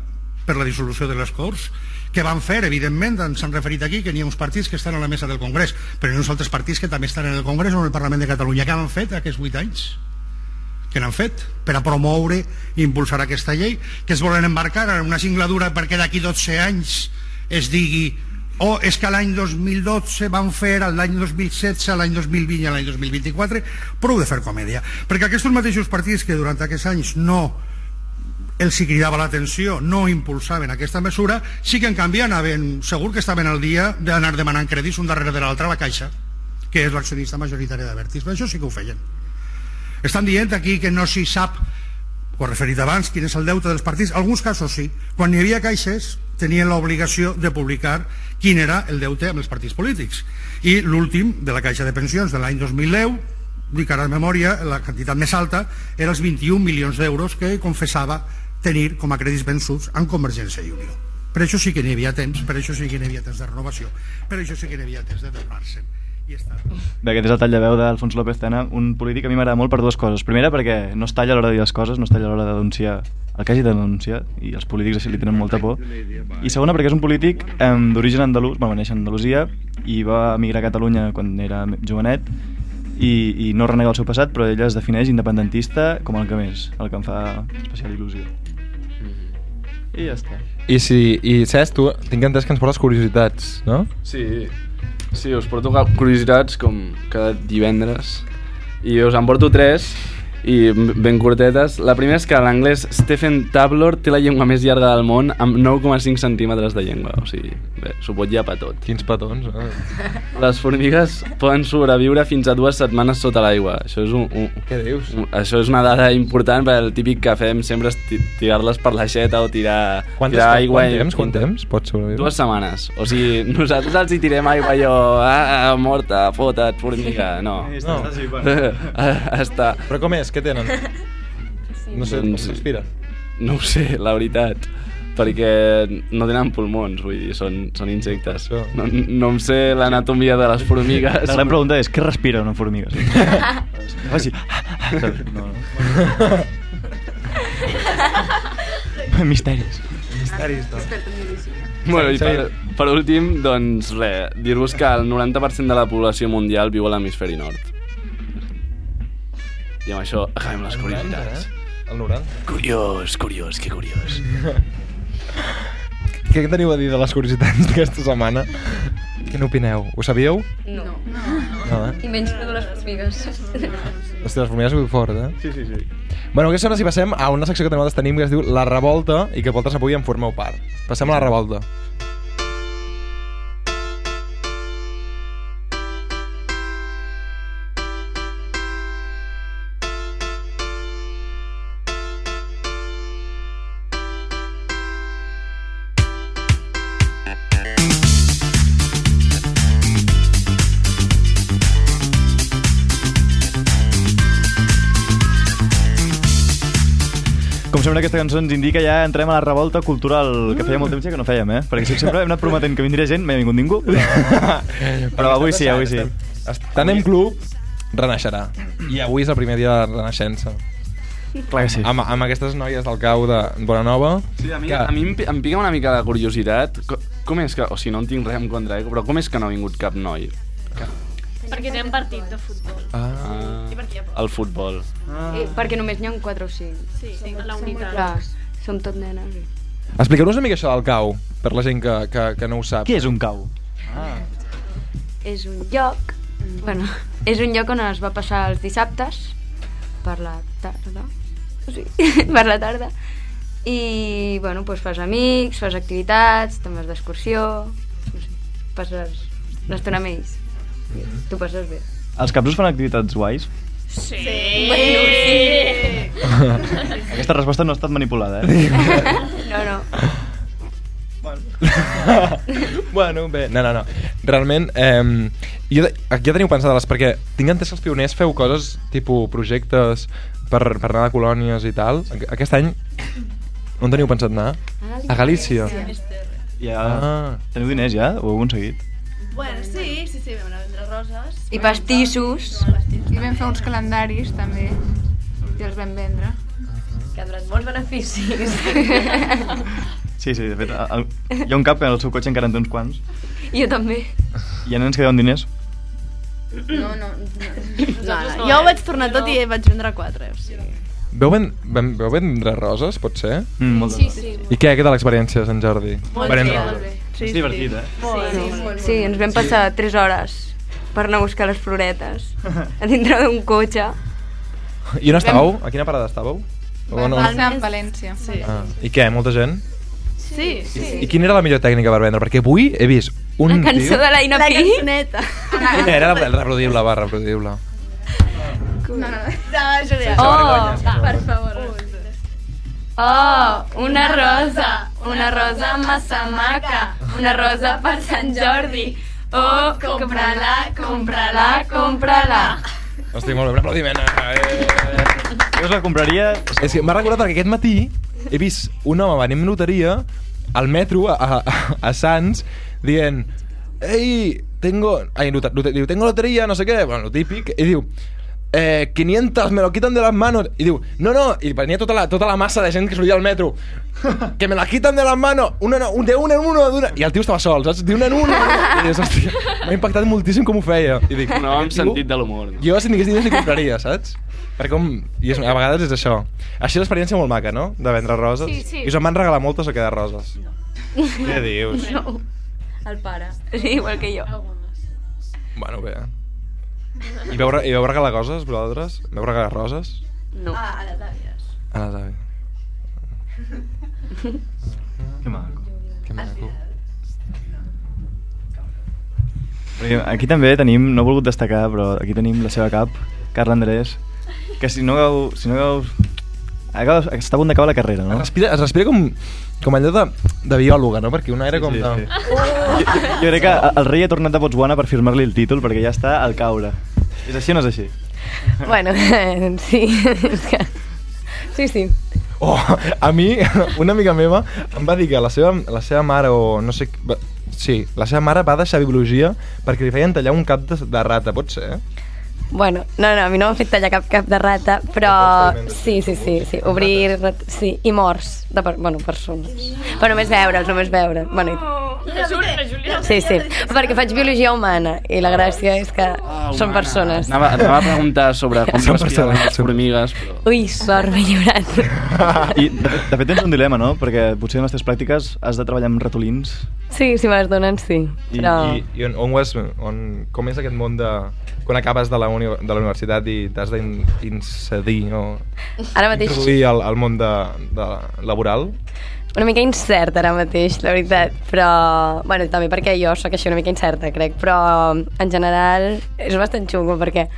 per la dissolució de les Corts que van fer, evidentment, ens han referit aquí que n'hi ha uns partits que estan a la mesa del Congrés però hi ha uns altres partits que també estan en el Congrés o en el Parlament de Catalunya. Què han fet aquests 8 anys? Que n'han fet per a promoure i impulsar aquesta llei que es volen embarcar en una singladura perquè d'aquí 12 anys es digui o oh, és que l'any 2012 van fer l'any 2016, l'any 2020 i l'any 2024 prou de fer comèdia perquè aquests mateixos partits que durant aquests anys no els hi cridava l'atenció, no impulsaven aquesta mesura, sí que en canvi anaven, segur que estaven al dia d'anar demanant crèdits un darrere de l'altre a la Caixa, que és l'accionista majoritari d'Avertis, això sí que ho feien. Estan dient aquí que no s'hi sap, ho he referit abans, quin és el deute dels partits. Alguns casos sí. Quan hi havia caixes, tenien l'obligació de publicar quin era el deute amb els partits polítics. I l'últim, de la Caixa de Pensions de l'any 2010, dic ara de memòria, la quantitat més alta era els 21 milions d'euros que confessava tenir com a crèdits vençuts en Convergència i Unió. Per això sí que n'hi havia temps, per això sí que n'hi havia temps de renovació, per això sí que n'hi havia temps de tornar-se'n. I està. Bé, aquest és el tall de veu d'Alfons López Tena, un polític que a mi m'agrada molt per dues coses. Primera, perquè no es talla a l'hora de dir les coses, no es talla a l'hora de denunciar el que hagi de denunciar, i els polítics així li tenen molta por. I segona, perquè és un polític eh, d'origen andalús, bueno, va néixer a Andalusia, i va emigrar a Catalunya quan era jovenet, i, i no renega el seu passat, però ell es defineix independentista com el que més, el que em fa especial il·lusió. I ja està. I, si, i Cesc, tu tinc entès que ens portes curiositats, no? Sí, sí, us porto curiositats com cada divendres. I us en porto tres i ben curtetes. La primera és que l'anglès Stephen Tablor té la llengua més llarga del món amb 9,5 centímetres de llengua. O sigui, bé, s'ho pot llepar tot. Quins petons, eh? Les formigues poden sobreviure fins a dues setmanes sota l'aigua. Això és un, un, Què dius? un, això és una dada important perquè el típic que fem sempre és ti- tirar-les per l'aixeta o tirar, Quantes, tirar aigua. quant i- temps? Quant temps pots sobreviure? Dues setmanes. O sigui, nosaltres els hi tirem aigua allò, ah, morta, fota't, formiga. No. No. Està. Però com és? Què tenen? No sé, com respira? No ho sé, la veritat. Perquè no tenen pulmons, vull dir, són, són insectes. No, no em sé l'anatomia de les formigues. La gran pregunta és, què respira una formiga? Faci... No, no. Misteris. Misteris, no. Bueno, i per, per últim, doncs res, dir-vos que el 90% de la població mundial viu a l'hemisferi nord. I amb això acabem les curiositats. El 90? Curiós, curiós, que curiós. Què teniu a dir de les curiositats d'aquesta setmana? Què n'opineu? Ho sabíeu? No. No, eh? I menys de les formigues. Hòstia, les formigues ho fort, eh? Sí, sí, sí. Bueno, què sembla si passem a una secció que nosaltres tenim que es diu La Revolta i que vosaltres avui en formeu part. Passem a La Revolta. Com sempre aquesta cançó ens indica ja entrem a la revolta cultural que feia molt temps que no fèiem, eh? Perquè sempre hem anat prometent que vindria gent, mai ha vingut ningú. Però, avui sí, avui sí. Tanem Club renaixerà. I avui és el primer dia de renaixença. Clar que sí. Amb, amb aquestes noies del cau de Bonanova. Sí, a mi, que... a mi em, em pica una mica de curiositat. Co- Com és que... O sigui, no en tinc res en contra, eh? però com és que no ha vingut cap noi? Que... Perquè tenen partit de futbol. Ah, I perquè hi ha poc. el futbol. Eh, perquè només n'hi ha 4 o 5. Sí, sí, la unitat. clars. Som tot nenes. I... Expliqueu-nos una mica això del cau, per la gent que, que, que no ho sap. Què és un cau? Ah. És un lloc... Bueno, és un lloc on es va passar els dissabtes per la tarda. O sigui, per la tarda. I, bueno, doncs fas amics, fas activitats, te'n vas d'excursió... No sé, passes l'estona amb ells. Tu passes bé. Els caps us fan activitats guais? Sí. Bueno, sí. Aquesta resposta no ha estat manipulada, eh? No, no. bueno, bé, no, no, no. Realment, eh, jo, ja teniu pensades, perquè tinc entès que els pioners feu coses, tipus projectes per, per anar a colònies i tal. Aqu- Aquest any, on teniu pensat anar? A Galícia. Ja, Ah. Teniu diners ja? Ho heu aconseguit? Bueno, sí, sí, sí, vam anar a vendre roses. I pastissos. I vam fer uns calendaris, també, i els vam vendre. Que ha donat molts beneficis. Sí, sí, de fet, el, hi ha un cap que en el seu cotxe encara en té uns quants. Jo també. Ha nens que deuen diners. No, no, no. no, jo ho vaig tornar tot i vaig vendre quatre. O sigui. Veu, ben, ben, veu vendre roses, pot ser? Mm, molt Sí, sí. I què, què tal l'experiència, Sant Jordi? Molt Venent bé, roses. molt bé. Sí, És divertit, eh? Molt, Sí, molt, molt. sí, ens vam passar 3 hores per anar a buscar les floretes a dintre d'un cotxe. I on estàveu? A quina parada estàveu? O no? Vam anar a València. Sí. Ah. I què, molta gent? Sí, sí. I quina era la millor tècnica per vendre? Perquè avui he vist un La cançó tio... de l'Aina La Pi. cançoneta. Quina era la reproduïble, va, reproduïble. No, no, no. Julià. Oh, per favor. Oh, una rosa, una rosa massa maca, una rosa per Sant Jordi. Oh, compra-la, compra-la, compra-la. Estic molt bé, un aplaudiment. Eh. Jo us la compraria... És que m'ha recordat perquè aquest matí he vist un home venint loteria al metro a, a, a Sants dient Ei, tengo... Ai, lote, lote, diu, tengo loteria, no sé què, bueno, lo típic, i diu eh, 500, me lo quitan de las manos. I diu, no, no, i venia tota la, tota la massa de gent que sortia al metro. Que me la quitan de las manos, una, no, un, de una en una, d'una. I el tio estava sol, saps? D'una en una. I dius, hòstia, m'ha impactat moltíssim com ho feia. I dic, Un home amb sentit de l'humor. No? jo, si tingués diners, li compraria, saps? Perquè com... I és, a vegades és això. Així l'experiència molt maca, no? De vendre roses. Sí, sí. I us en van regalar moltes o quedar roses? No. Què dius? No. El pare. Sí, igual que jo. Bueno, bé. I veu, I veu regalar coses, vosaltres? Veu regalar roses? No. Ah, a les àvies. A les àvies. Que maco. Que maco. Aquí també tenim, no he volgut destacar, però aquí tenim la seva cap, Carla Andrés, que si no veu... Si no veu acaba, està a punt d'acabar la carrera, no? Es respira, es respira com, com allò de, de biòloga, no? Perquè una era com sí, de... sí. Jo, jo crec que el rei ha tornat de Botswana per firmar-li el títol perquè ja està al caure. És així o no és així? Bueno, sí. és que... Sí, sí. Oh, a mi, una amiga meva em va dir que la seva, la seva mare o no sé... Sí, la seva mare va deixar biologia perquè li feien tallar un cap de, de rata, pot ser? Bueno, no, no, a mi no m'ha fet tallar cap cap de rata, però sí, sí, sí, sí, obrir, sí, i morts de, per, bueno, persones. Però només veure'ls, només veure. Bueno, i- sí, sí, perquè faig biologia humana i la gràcia és que són persones. Anava, anava a preguntar sobre com Són persones, les formigues, però... Ui, sort, m'he lliurat. I de, de fet tens un dilema, no? Perquè potser en les teves pràctiques has de treballar amb ratolins. Sí, si me les donen, sí. I, Però... i, i on, on, has, on, com és aquest món de... Quan acabes de la, uni, de la universitat i t'has d'incedir o Ara mateix- introduir al, al món de, de laboral? Una mica incert ara mateix, la veritat, però... Bueno, també perquè jo sóc així una mica incerta, crec, però en general és bastant xungo perquè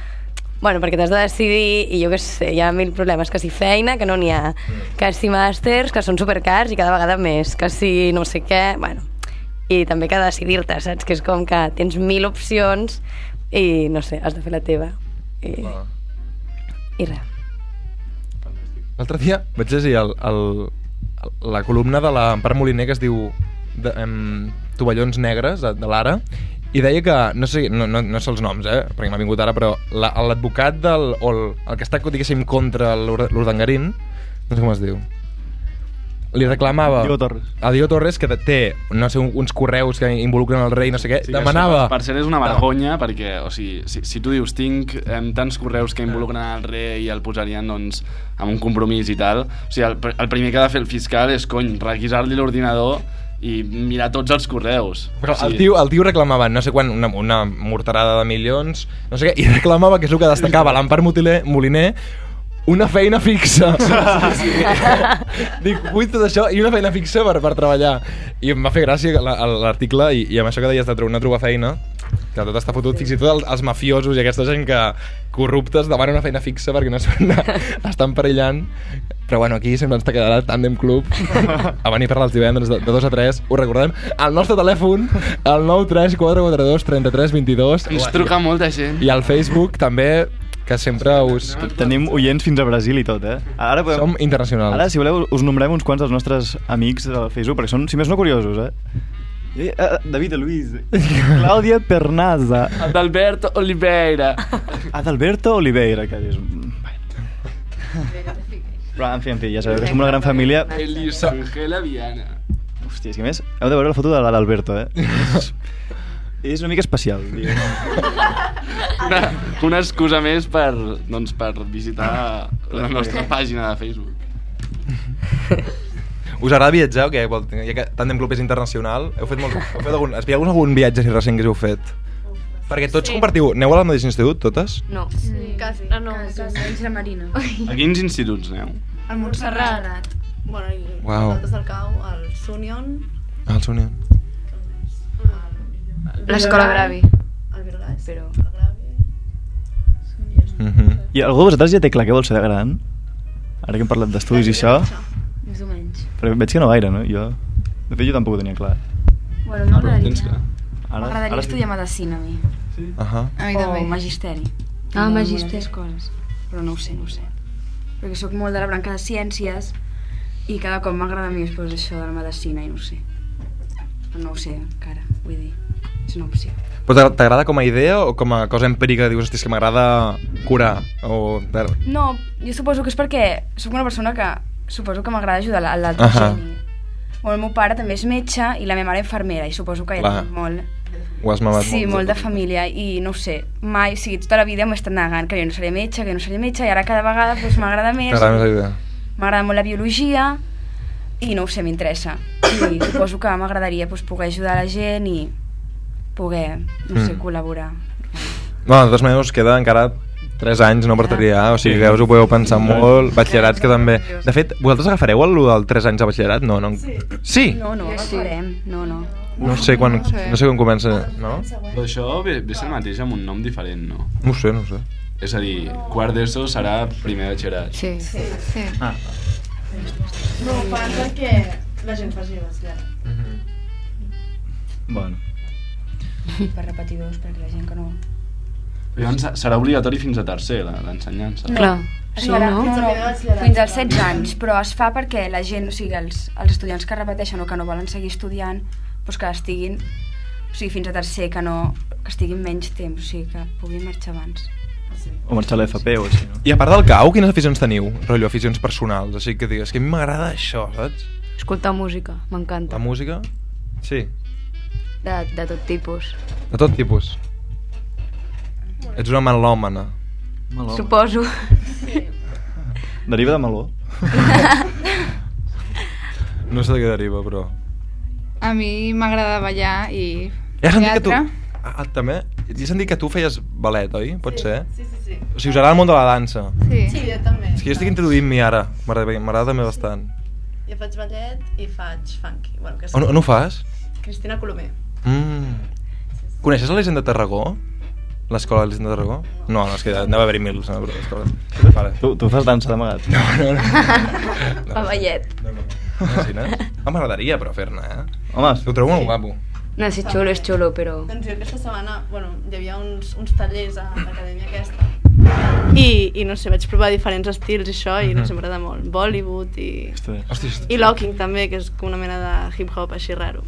Bueno, perquè t'has de decidir i jo què sé, hi ha mil problemes, que si feina, que no n'hi ha, que si màsters, que són supercars i cada vegada més, que si no sé què, bueno, i també que decidir-te, saps? Que és com que tens mil opcions i, no sé, has de fer la teva. I, i res. L'altre dia vaig llegir el, el, la columna de l'Empar Moliner que es diu de, em, Tovallons negres, de, de l'Ara, i deia que, no sé, no, no, no sé els noms, eh, perquè m'ha vingut ara, però la- l'advocat del, o el, el que està, diguéssim, contra l'Ur- l'Urdangarín, no sé com es diu, li reclamava... Diego Torres. A Diego Torres, que té, no sé, uns correus que involucren el rei, no sé què, Sí, demanava... això, Per ser és una vergonya, perquè, o sigui, si, si tu dius tinc em, tants correus que involucren el rei i el posarien, doncs, amb un compromís i tal, o sigui, el, el primer que ha de fer el fiscal és, cony, requisar-li l'ordinador i mirar tots els correus. Però O sigui, el tio, el tio reclamava no sé quan, una, una morterada de milions, no sé què, i reclamava, que és el que destacava l'Empar Moliner, una feina fixa. Sí, sí. Dic, vull tot això i una feina fixa per, per treballar. I em va fer gràcia la- l'article i, i amb això que deies de trobar, trobar feina, que tot està fotut, fins i tot els, els mafiosos i aquesta gent que corruptes demanen una feina fixa perquè no són, estan perillant. Però bueno, aquí sempre ens quedarà el Tandem Club a venir per els divendres de, de 2 a 3. Ho recordem, el nostre telèfon, el 93442 3322. Ens truca molta gent. I al Facebook també, que sempre us... Tenim oients fins a Brasil i tot, eh? Ara podem... Som internacionals. Ara, si voleu, us nombrem uns quants dels nostres amics del Facebook, perquè són, si més no, curiosos, eh? Eh, eh, David Luis, Clàudia Pernaza, Adalberto Oliveira. Adalberto Oliveira, que és... Però, en fi, en fi, ja sabeu que som una gran família. Elisa Angela Viana. Hòstia, és que més, heu de veure la foto de l'Alberto, eh? és, una mica especial, diguem. Una, una excusa més per, doncs, per visitar la nostra pàgina de Facebook. Us agrada viatjar o què? Ja que Tandem Club és internacional, heu fet molt... Heu fet algun, has algun, algun viatge així recent que us heu fet? Perquè tots Sí. compartiu... Aneu al mateix institut, totes? No. Sí, quasi. Ah, no, quasi. La Marina. A quins instituts aneu? El Montserrat. Bueno, i Uau. nosaltres del Cau, el Sunion, Ah, el Sònia. L'escola Gravi. el Virgàs, Però... el Gravi... Mm -hmm. I algú de vosaltres ja té clar què vol ser de gran? Ara que hem parlat d'estudis i això, Més o menys. però veig que no gaire, no? Jo, de fet, jo tampoc ho tenia clar. Bueno, no m'agradaria. tens clar. Ara- M'agradaria ara- estudiar medicina, a mi. Ahà. A mi o també. magisteri. Ah, moltes coses. Però no ho sé, no ho sé. Perquè sóc molt de la branca de ciències i cada cop m'agrada més pues, això de la medicina i no ho sé. Però no ho sé encara, vull dir, és una opció. Però t'ag- t'agrada com a idea o com a cosa empírica? Dius, hosti, és que m'agrada curar. O... No, jo suposo que és perquè sóc una persona que suposo que m'agrada ajudar l'al- l'altre Ahà. gent. i- Bueno, el meu pare també és metge i la meva mare infermera i suposo que ha molt... Ho has mamat Sí, molt de família i no ho sé, mai, o sigui, tota la vida m'he estat negant que jo no seré metge, que no seré metge i ara cada vegada doncs, m'agrada més, m'agrada molt la biologia i no ho sé, m'interessa. I suposo que m'agradaria doncs, poder ajudar la gent i poder, no sé, Mm. col·laborar. No, de totes maneres queda encara 3 anys no per triar, o sigui que us ho podeu pensar molt, batxillerat que també... De fet, vosaltres agafareu el del 3 anys de batxillerat? No, no. Sí? No, no, Sí. agafarem, no, no. No sé quan, no sé quan comença, no? Però això ve, ve ser el mateix amb un nom diferent, no? No ho sé, no ho sé. És a dir, quart d'ESO serà primer de batxillerat. Sí. Sí. sí. Ah. No, ho fan perquè la gent faci batxillerat. Bueno. Per repetidors, perquè la gent que no... Llavors serà obligatori fins a tercer, l'ensenyança. No. Clar. Sí, No, no, no? fins als 16 anys, però es fa perquè la gent, o sigui, els, els estudiants que repeteixen o que no volen seguir estudiant, doncs que estiguin, o sigui, fins a tercer, que no, que estiguin menys temps, o sigui, que puguin marxar abans. O marxar a l'FP o així, no? I a part del cau, quines aficions teniu? Rotllo, aficions personals, així que digues que a mi m'agrada això, saps? Escoltar música, m'encanta. La música? Sí, De, de tot tipus. de tot tipus. Ets una melòmana. Meló. Suposo. Deriva de meló. No sé de què deriva, però... A mi m'agrada ballar i Ja sentit que tu... teatre. Ah, també? He sentit que tu feies ballet, oi? Pot ser? Sí, sí, sí. O sigui, us agrada el món de la dansa. Sí. Sí, jo també. És que jo estic introduint-m'hi ara. M'agrada m'agrada també bastant. Jo faig ballet i faig funky. Bueno, que és... On, on ho fas? Cristina Colomer. Mm. Coneixes la Legenda de Tarragó? L'escola de Legenda de Tarragó? No, no, és que deu haver-hi mil, no, però l'escola... Tu, tu fas dansa d'amagat? No, no, no. A ballet. Imagina't? Ah, m'agradaria, però, fer-ne, eh? Home, Ho trobo molt guapo. No, si xulo és xulo, però... Doncs jo aquesta setmana, bueno, hi havia uns, uns tallers a l'acadèmia aquesta i, i no sé, vaig provar diferents estils i això i no sé, m'agrada molt. Bollywood i... Hosti, hosti. I locking també, que és com una mena de hip-hop així raro.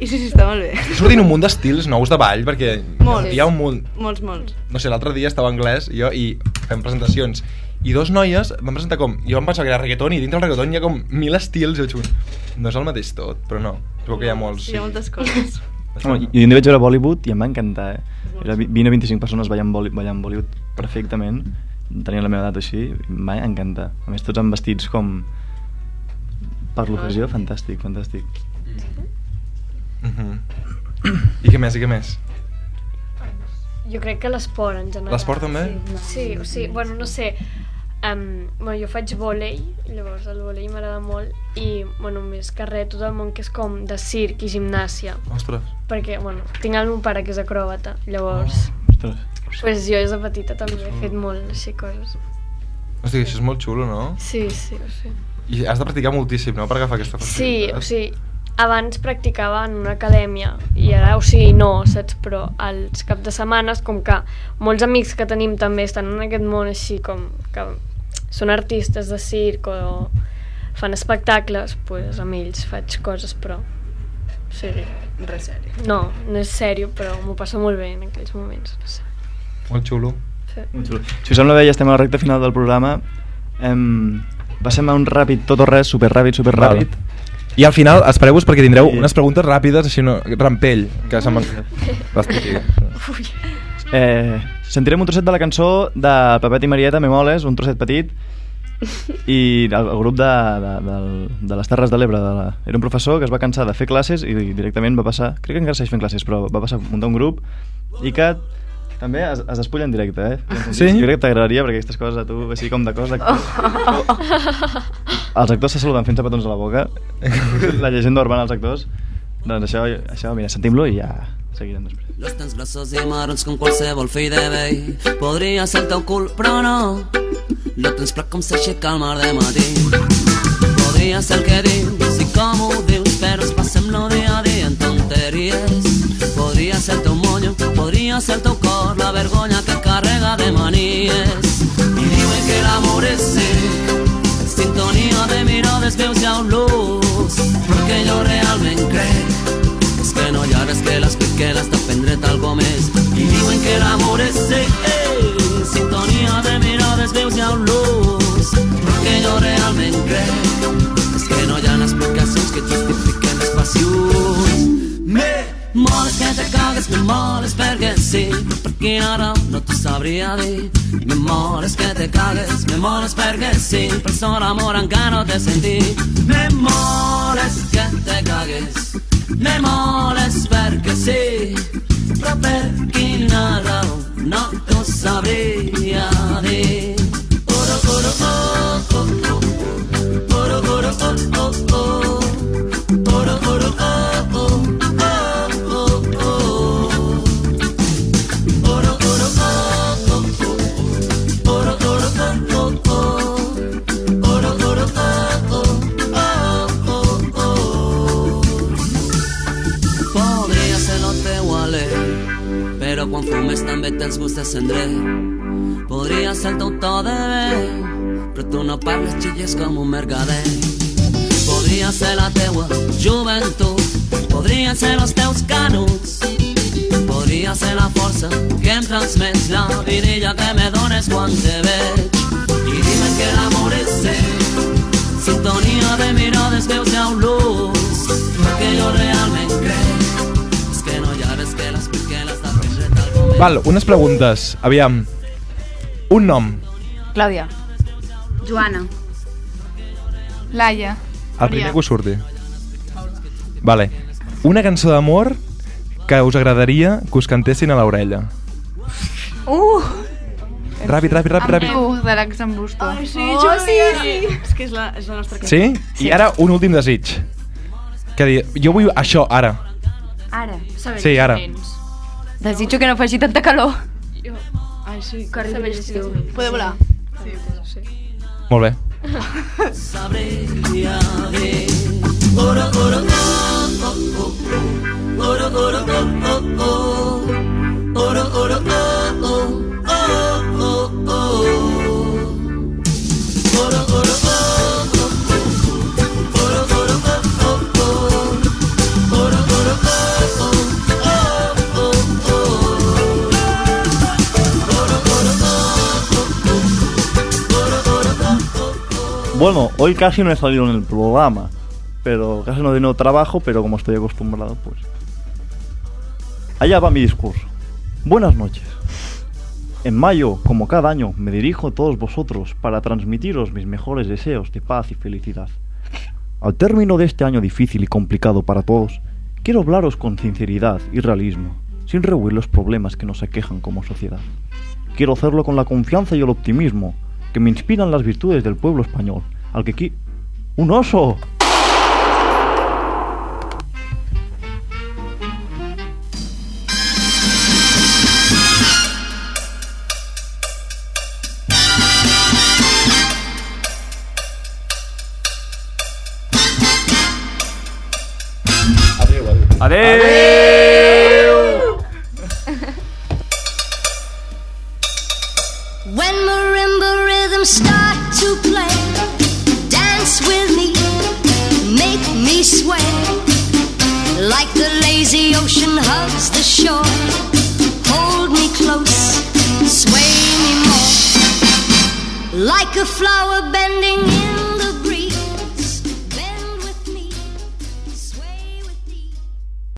I sí, sí, està molt bé. Sortint un munt d'estils nous de ball, perquè Molts. hi ha un munt... Molts, molts. No sé, l'altre dia estava anglès, jo, i fem presentacions, i dos noies van presentar com... Jo em pensava que era reggaeton, i dintre del reggaeton hi ha com mil estils, i vaig dir, no és el mateix tot, però no. Veu que hi ha molts. Hi ha moltes coses. Home, jo un dia vaig veure Bollywood i em va encantar, eh? Era vi- 20 o 25 persones ballant, Bolly, ballant Bollywood perfectament, tenien la meva edat així, em va encantar. A més, tots amb vestits com... Per l'ocasió, fantàstic, fantàstic. Mhm. I què més, i què més? Jo crec que l'esport en general. L'esport també? Sí, o sigui, bueno, no sé, um, bueno, jo faig vòlei, llavors el vòlei m'agrada molt i, bueno, més que res, tot el món que és com de circ i gimnàsia. Ostres. Perquè, bueno, tinc el meu pare que és acròbata, llavors... Ostres. Pues jo des de petita també he fet molt així coses. Hosti, això és molt xulo, no? Sí, sí, o sigui. I has de practicar moltíssim, no?, per agafar aquesta Sí, facilitat. o sigui, abans practicava en una acadèmia i ara, o sigui, no, saps? Però als cap de setmanes, com que molts amics que tenim també estan en aquest món així, com que són artistes de circ o fan espectacles, doncs amb ells faig coses, però... O sigui, Res sèrio. no, no és sèrio, però m'ho passo molt bé en aquells moments, no sé. Molt xulo. Sí. Molt xulo. Si us sembla bé, ja estem a la recta final del programa. Em... Passem a un ràpid, tot o res, super ràpid, super ràpid. I al final, espereu-vos perquè tindreu unes preguntes ràpides, així no, rampell, que van... L'estic. Eh, sentirem un trosset de la cançó de Pepet i Marieta, Me moles, un trosset petit, i el, el grup de, de, de, de les Terres de l'Ebre de la... era un professor que es va cansar de fer classes i directament va passar, crec que encara segueix fent classes però va passar a muntar un grup i que també es, es despulla en directe eh? Sí? jo crec que t'agradaria perquè aquestes coses a tu així com de cos d'actor els actors se saluden fent petons a la boca. La llegenda urbana dels actors. Doncs això, això mira, sentim-lo i ja seguirem després. Los tens grossos i marrons com qualsevol fill de vell Podria ser el teu cul, però no. Lo tens plat com s'aixeca al mar de matí Podria ser el que dius i com ho dius Però ens passem lo dia a dia en tonteries Podria ser el teu teu cor La vergonya que carrega de maníes. I diuen que l'amor és sec sintonia de mirades, veus i olors però que jo realment crec és que no hi ha res que l'expliqui l'has d'aprendre tal com és i diuen que l'amor és eh, sintonia de mirades, veus i olors però que jo realment crec me moles que te cagues, me moles perquè sí. Per quina raó no t'ho sabria dir me moles que te cagues, me moles perquè sí. Per son amor encara no t'he sentit me moles que te cagues. Me moles perquè sí. Però per quina raó no t'ho sabria dir oro, oro, oh, oh, oh. Oro, oro, oh, oh, oh. Fumes també tens gust de cendrer. Podria ser el teu de veu, però tu no parles xilles com un mercader. Podria ser la teua joventut, podrien ser els teus canuts, podria ser la força que em transmets, la vidilla que me dones quan te veig. I diuen que l'amor és sec, sintonia de mirades, veus i olors, que jo realment crec, Val, unes preguntes. Aviam. Un nom. Clàudia. Joana. Laia. El primer que us surti. Vale. Una cançó d'amor que us agradaria que us cantessin a l'orella. Uh! Ràpid, ràpid, ràpid, ràpid. Amb tu, de l'exambusto. Ai, sí, Oh, Júlia. sí, sí. És que és la, és la nostra cançó. Sí? I ara un últim desig. Que dir, jo vull això, ara. Ara. Sí, ara. Desitjo que no faci tanta calor. Ai, sí. Que arribi l'estiu. Volar. Sí, sí. Molt bé. Bueno, hoy casi no he salido en el programa, pero casi no he tenido trabajo, pero como estoy acostumbrado, pues... Allá va mi discurso. Buenas noches. En mayo, como cada año, me dirijo a todos vosotros para transmitiros mis mejores deseos de paz y felicidad. Al término de este año difícil y complicado para todos, quiero hablaros con sinceridad y realismo, sin rehuir los problemas que nos aquejan como sociedad. Quiero hacerlo con la confianza y el optimismo que me inspiran las virtudes del pueblo español, al que aquí... ¡Un oso!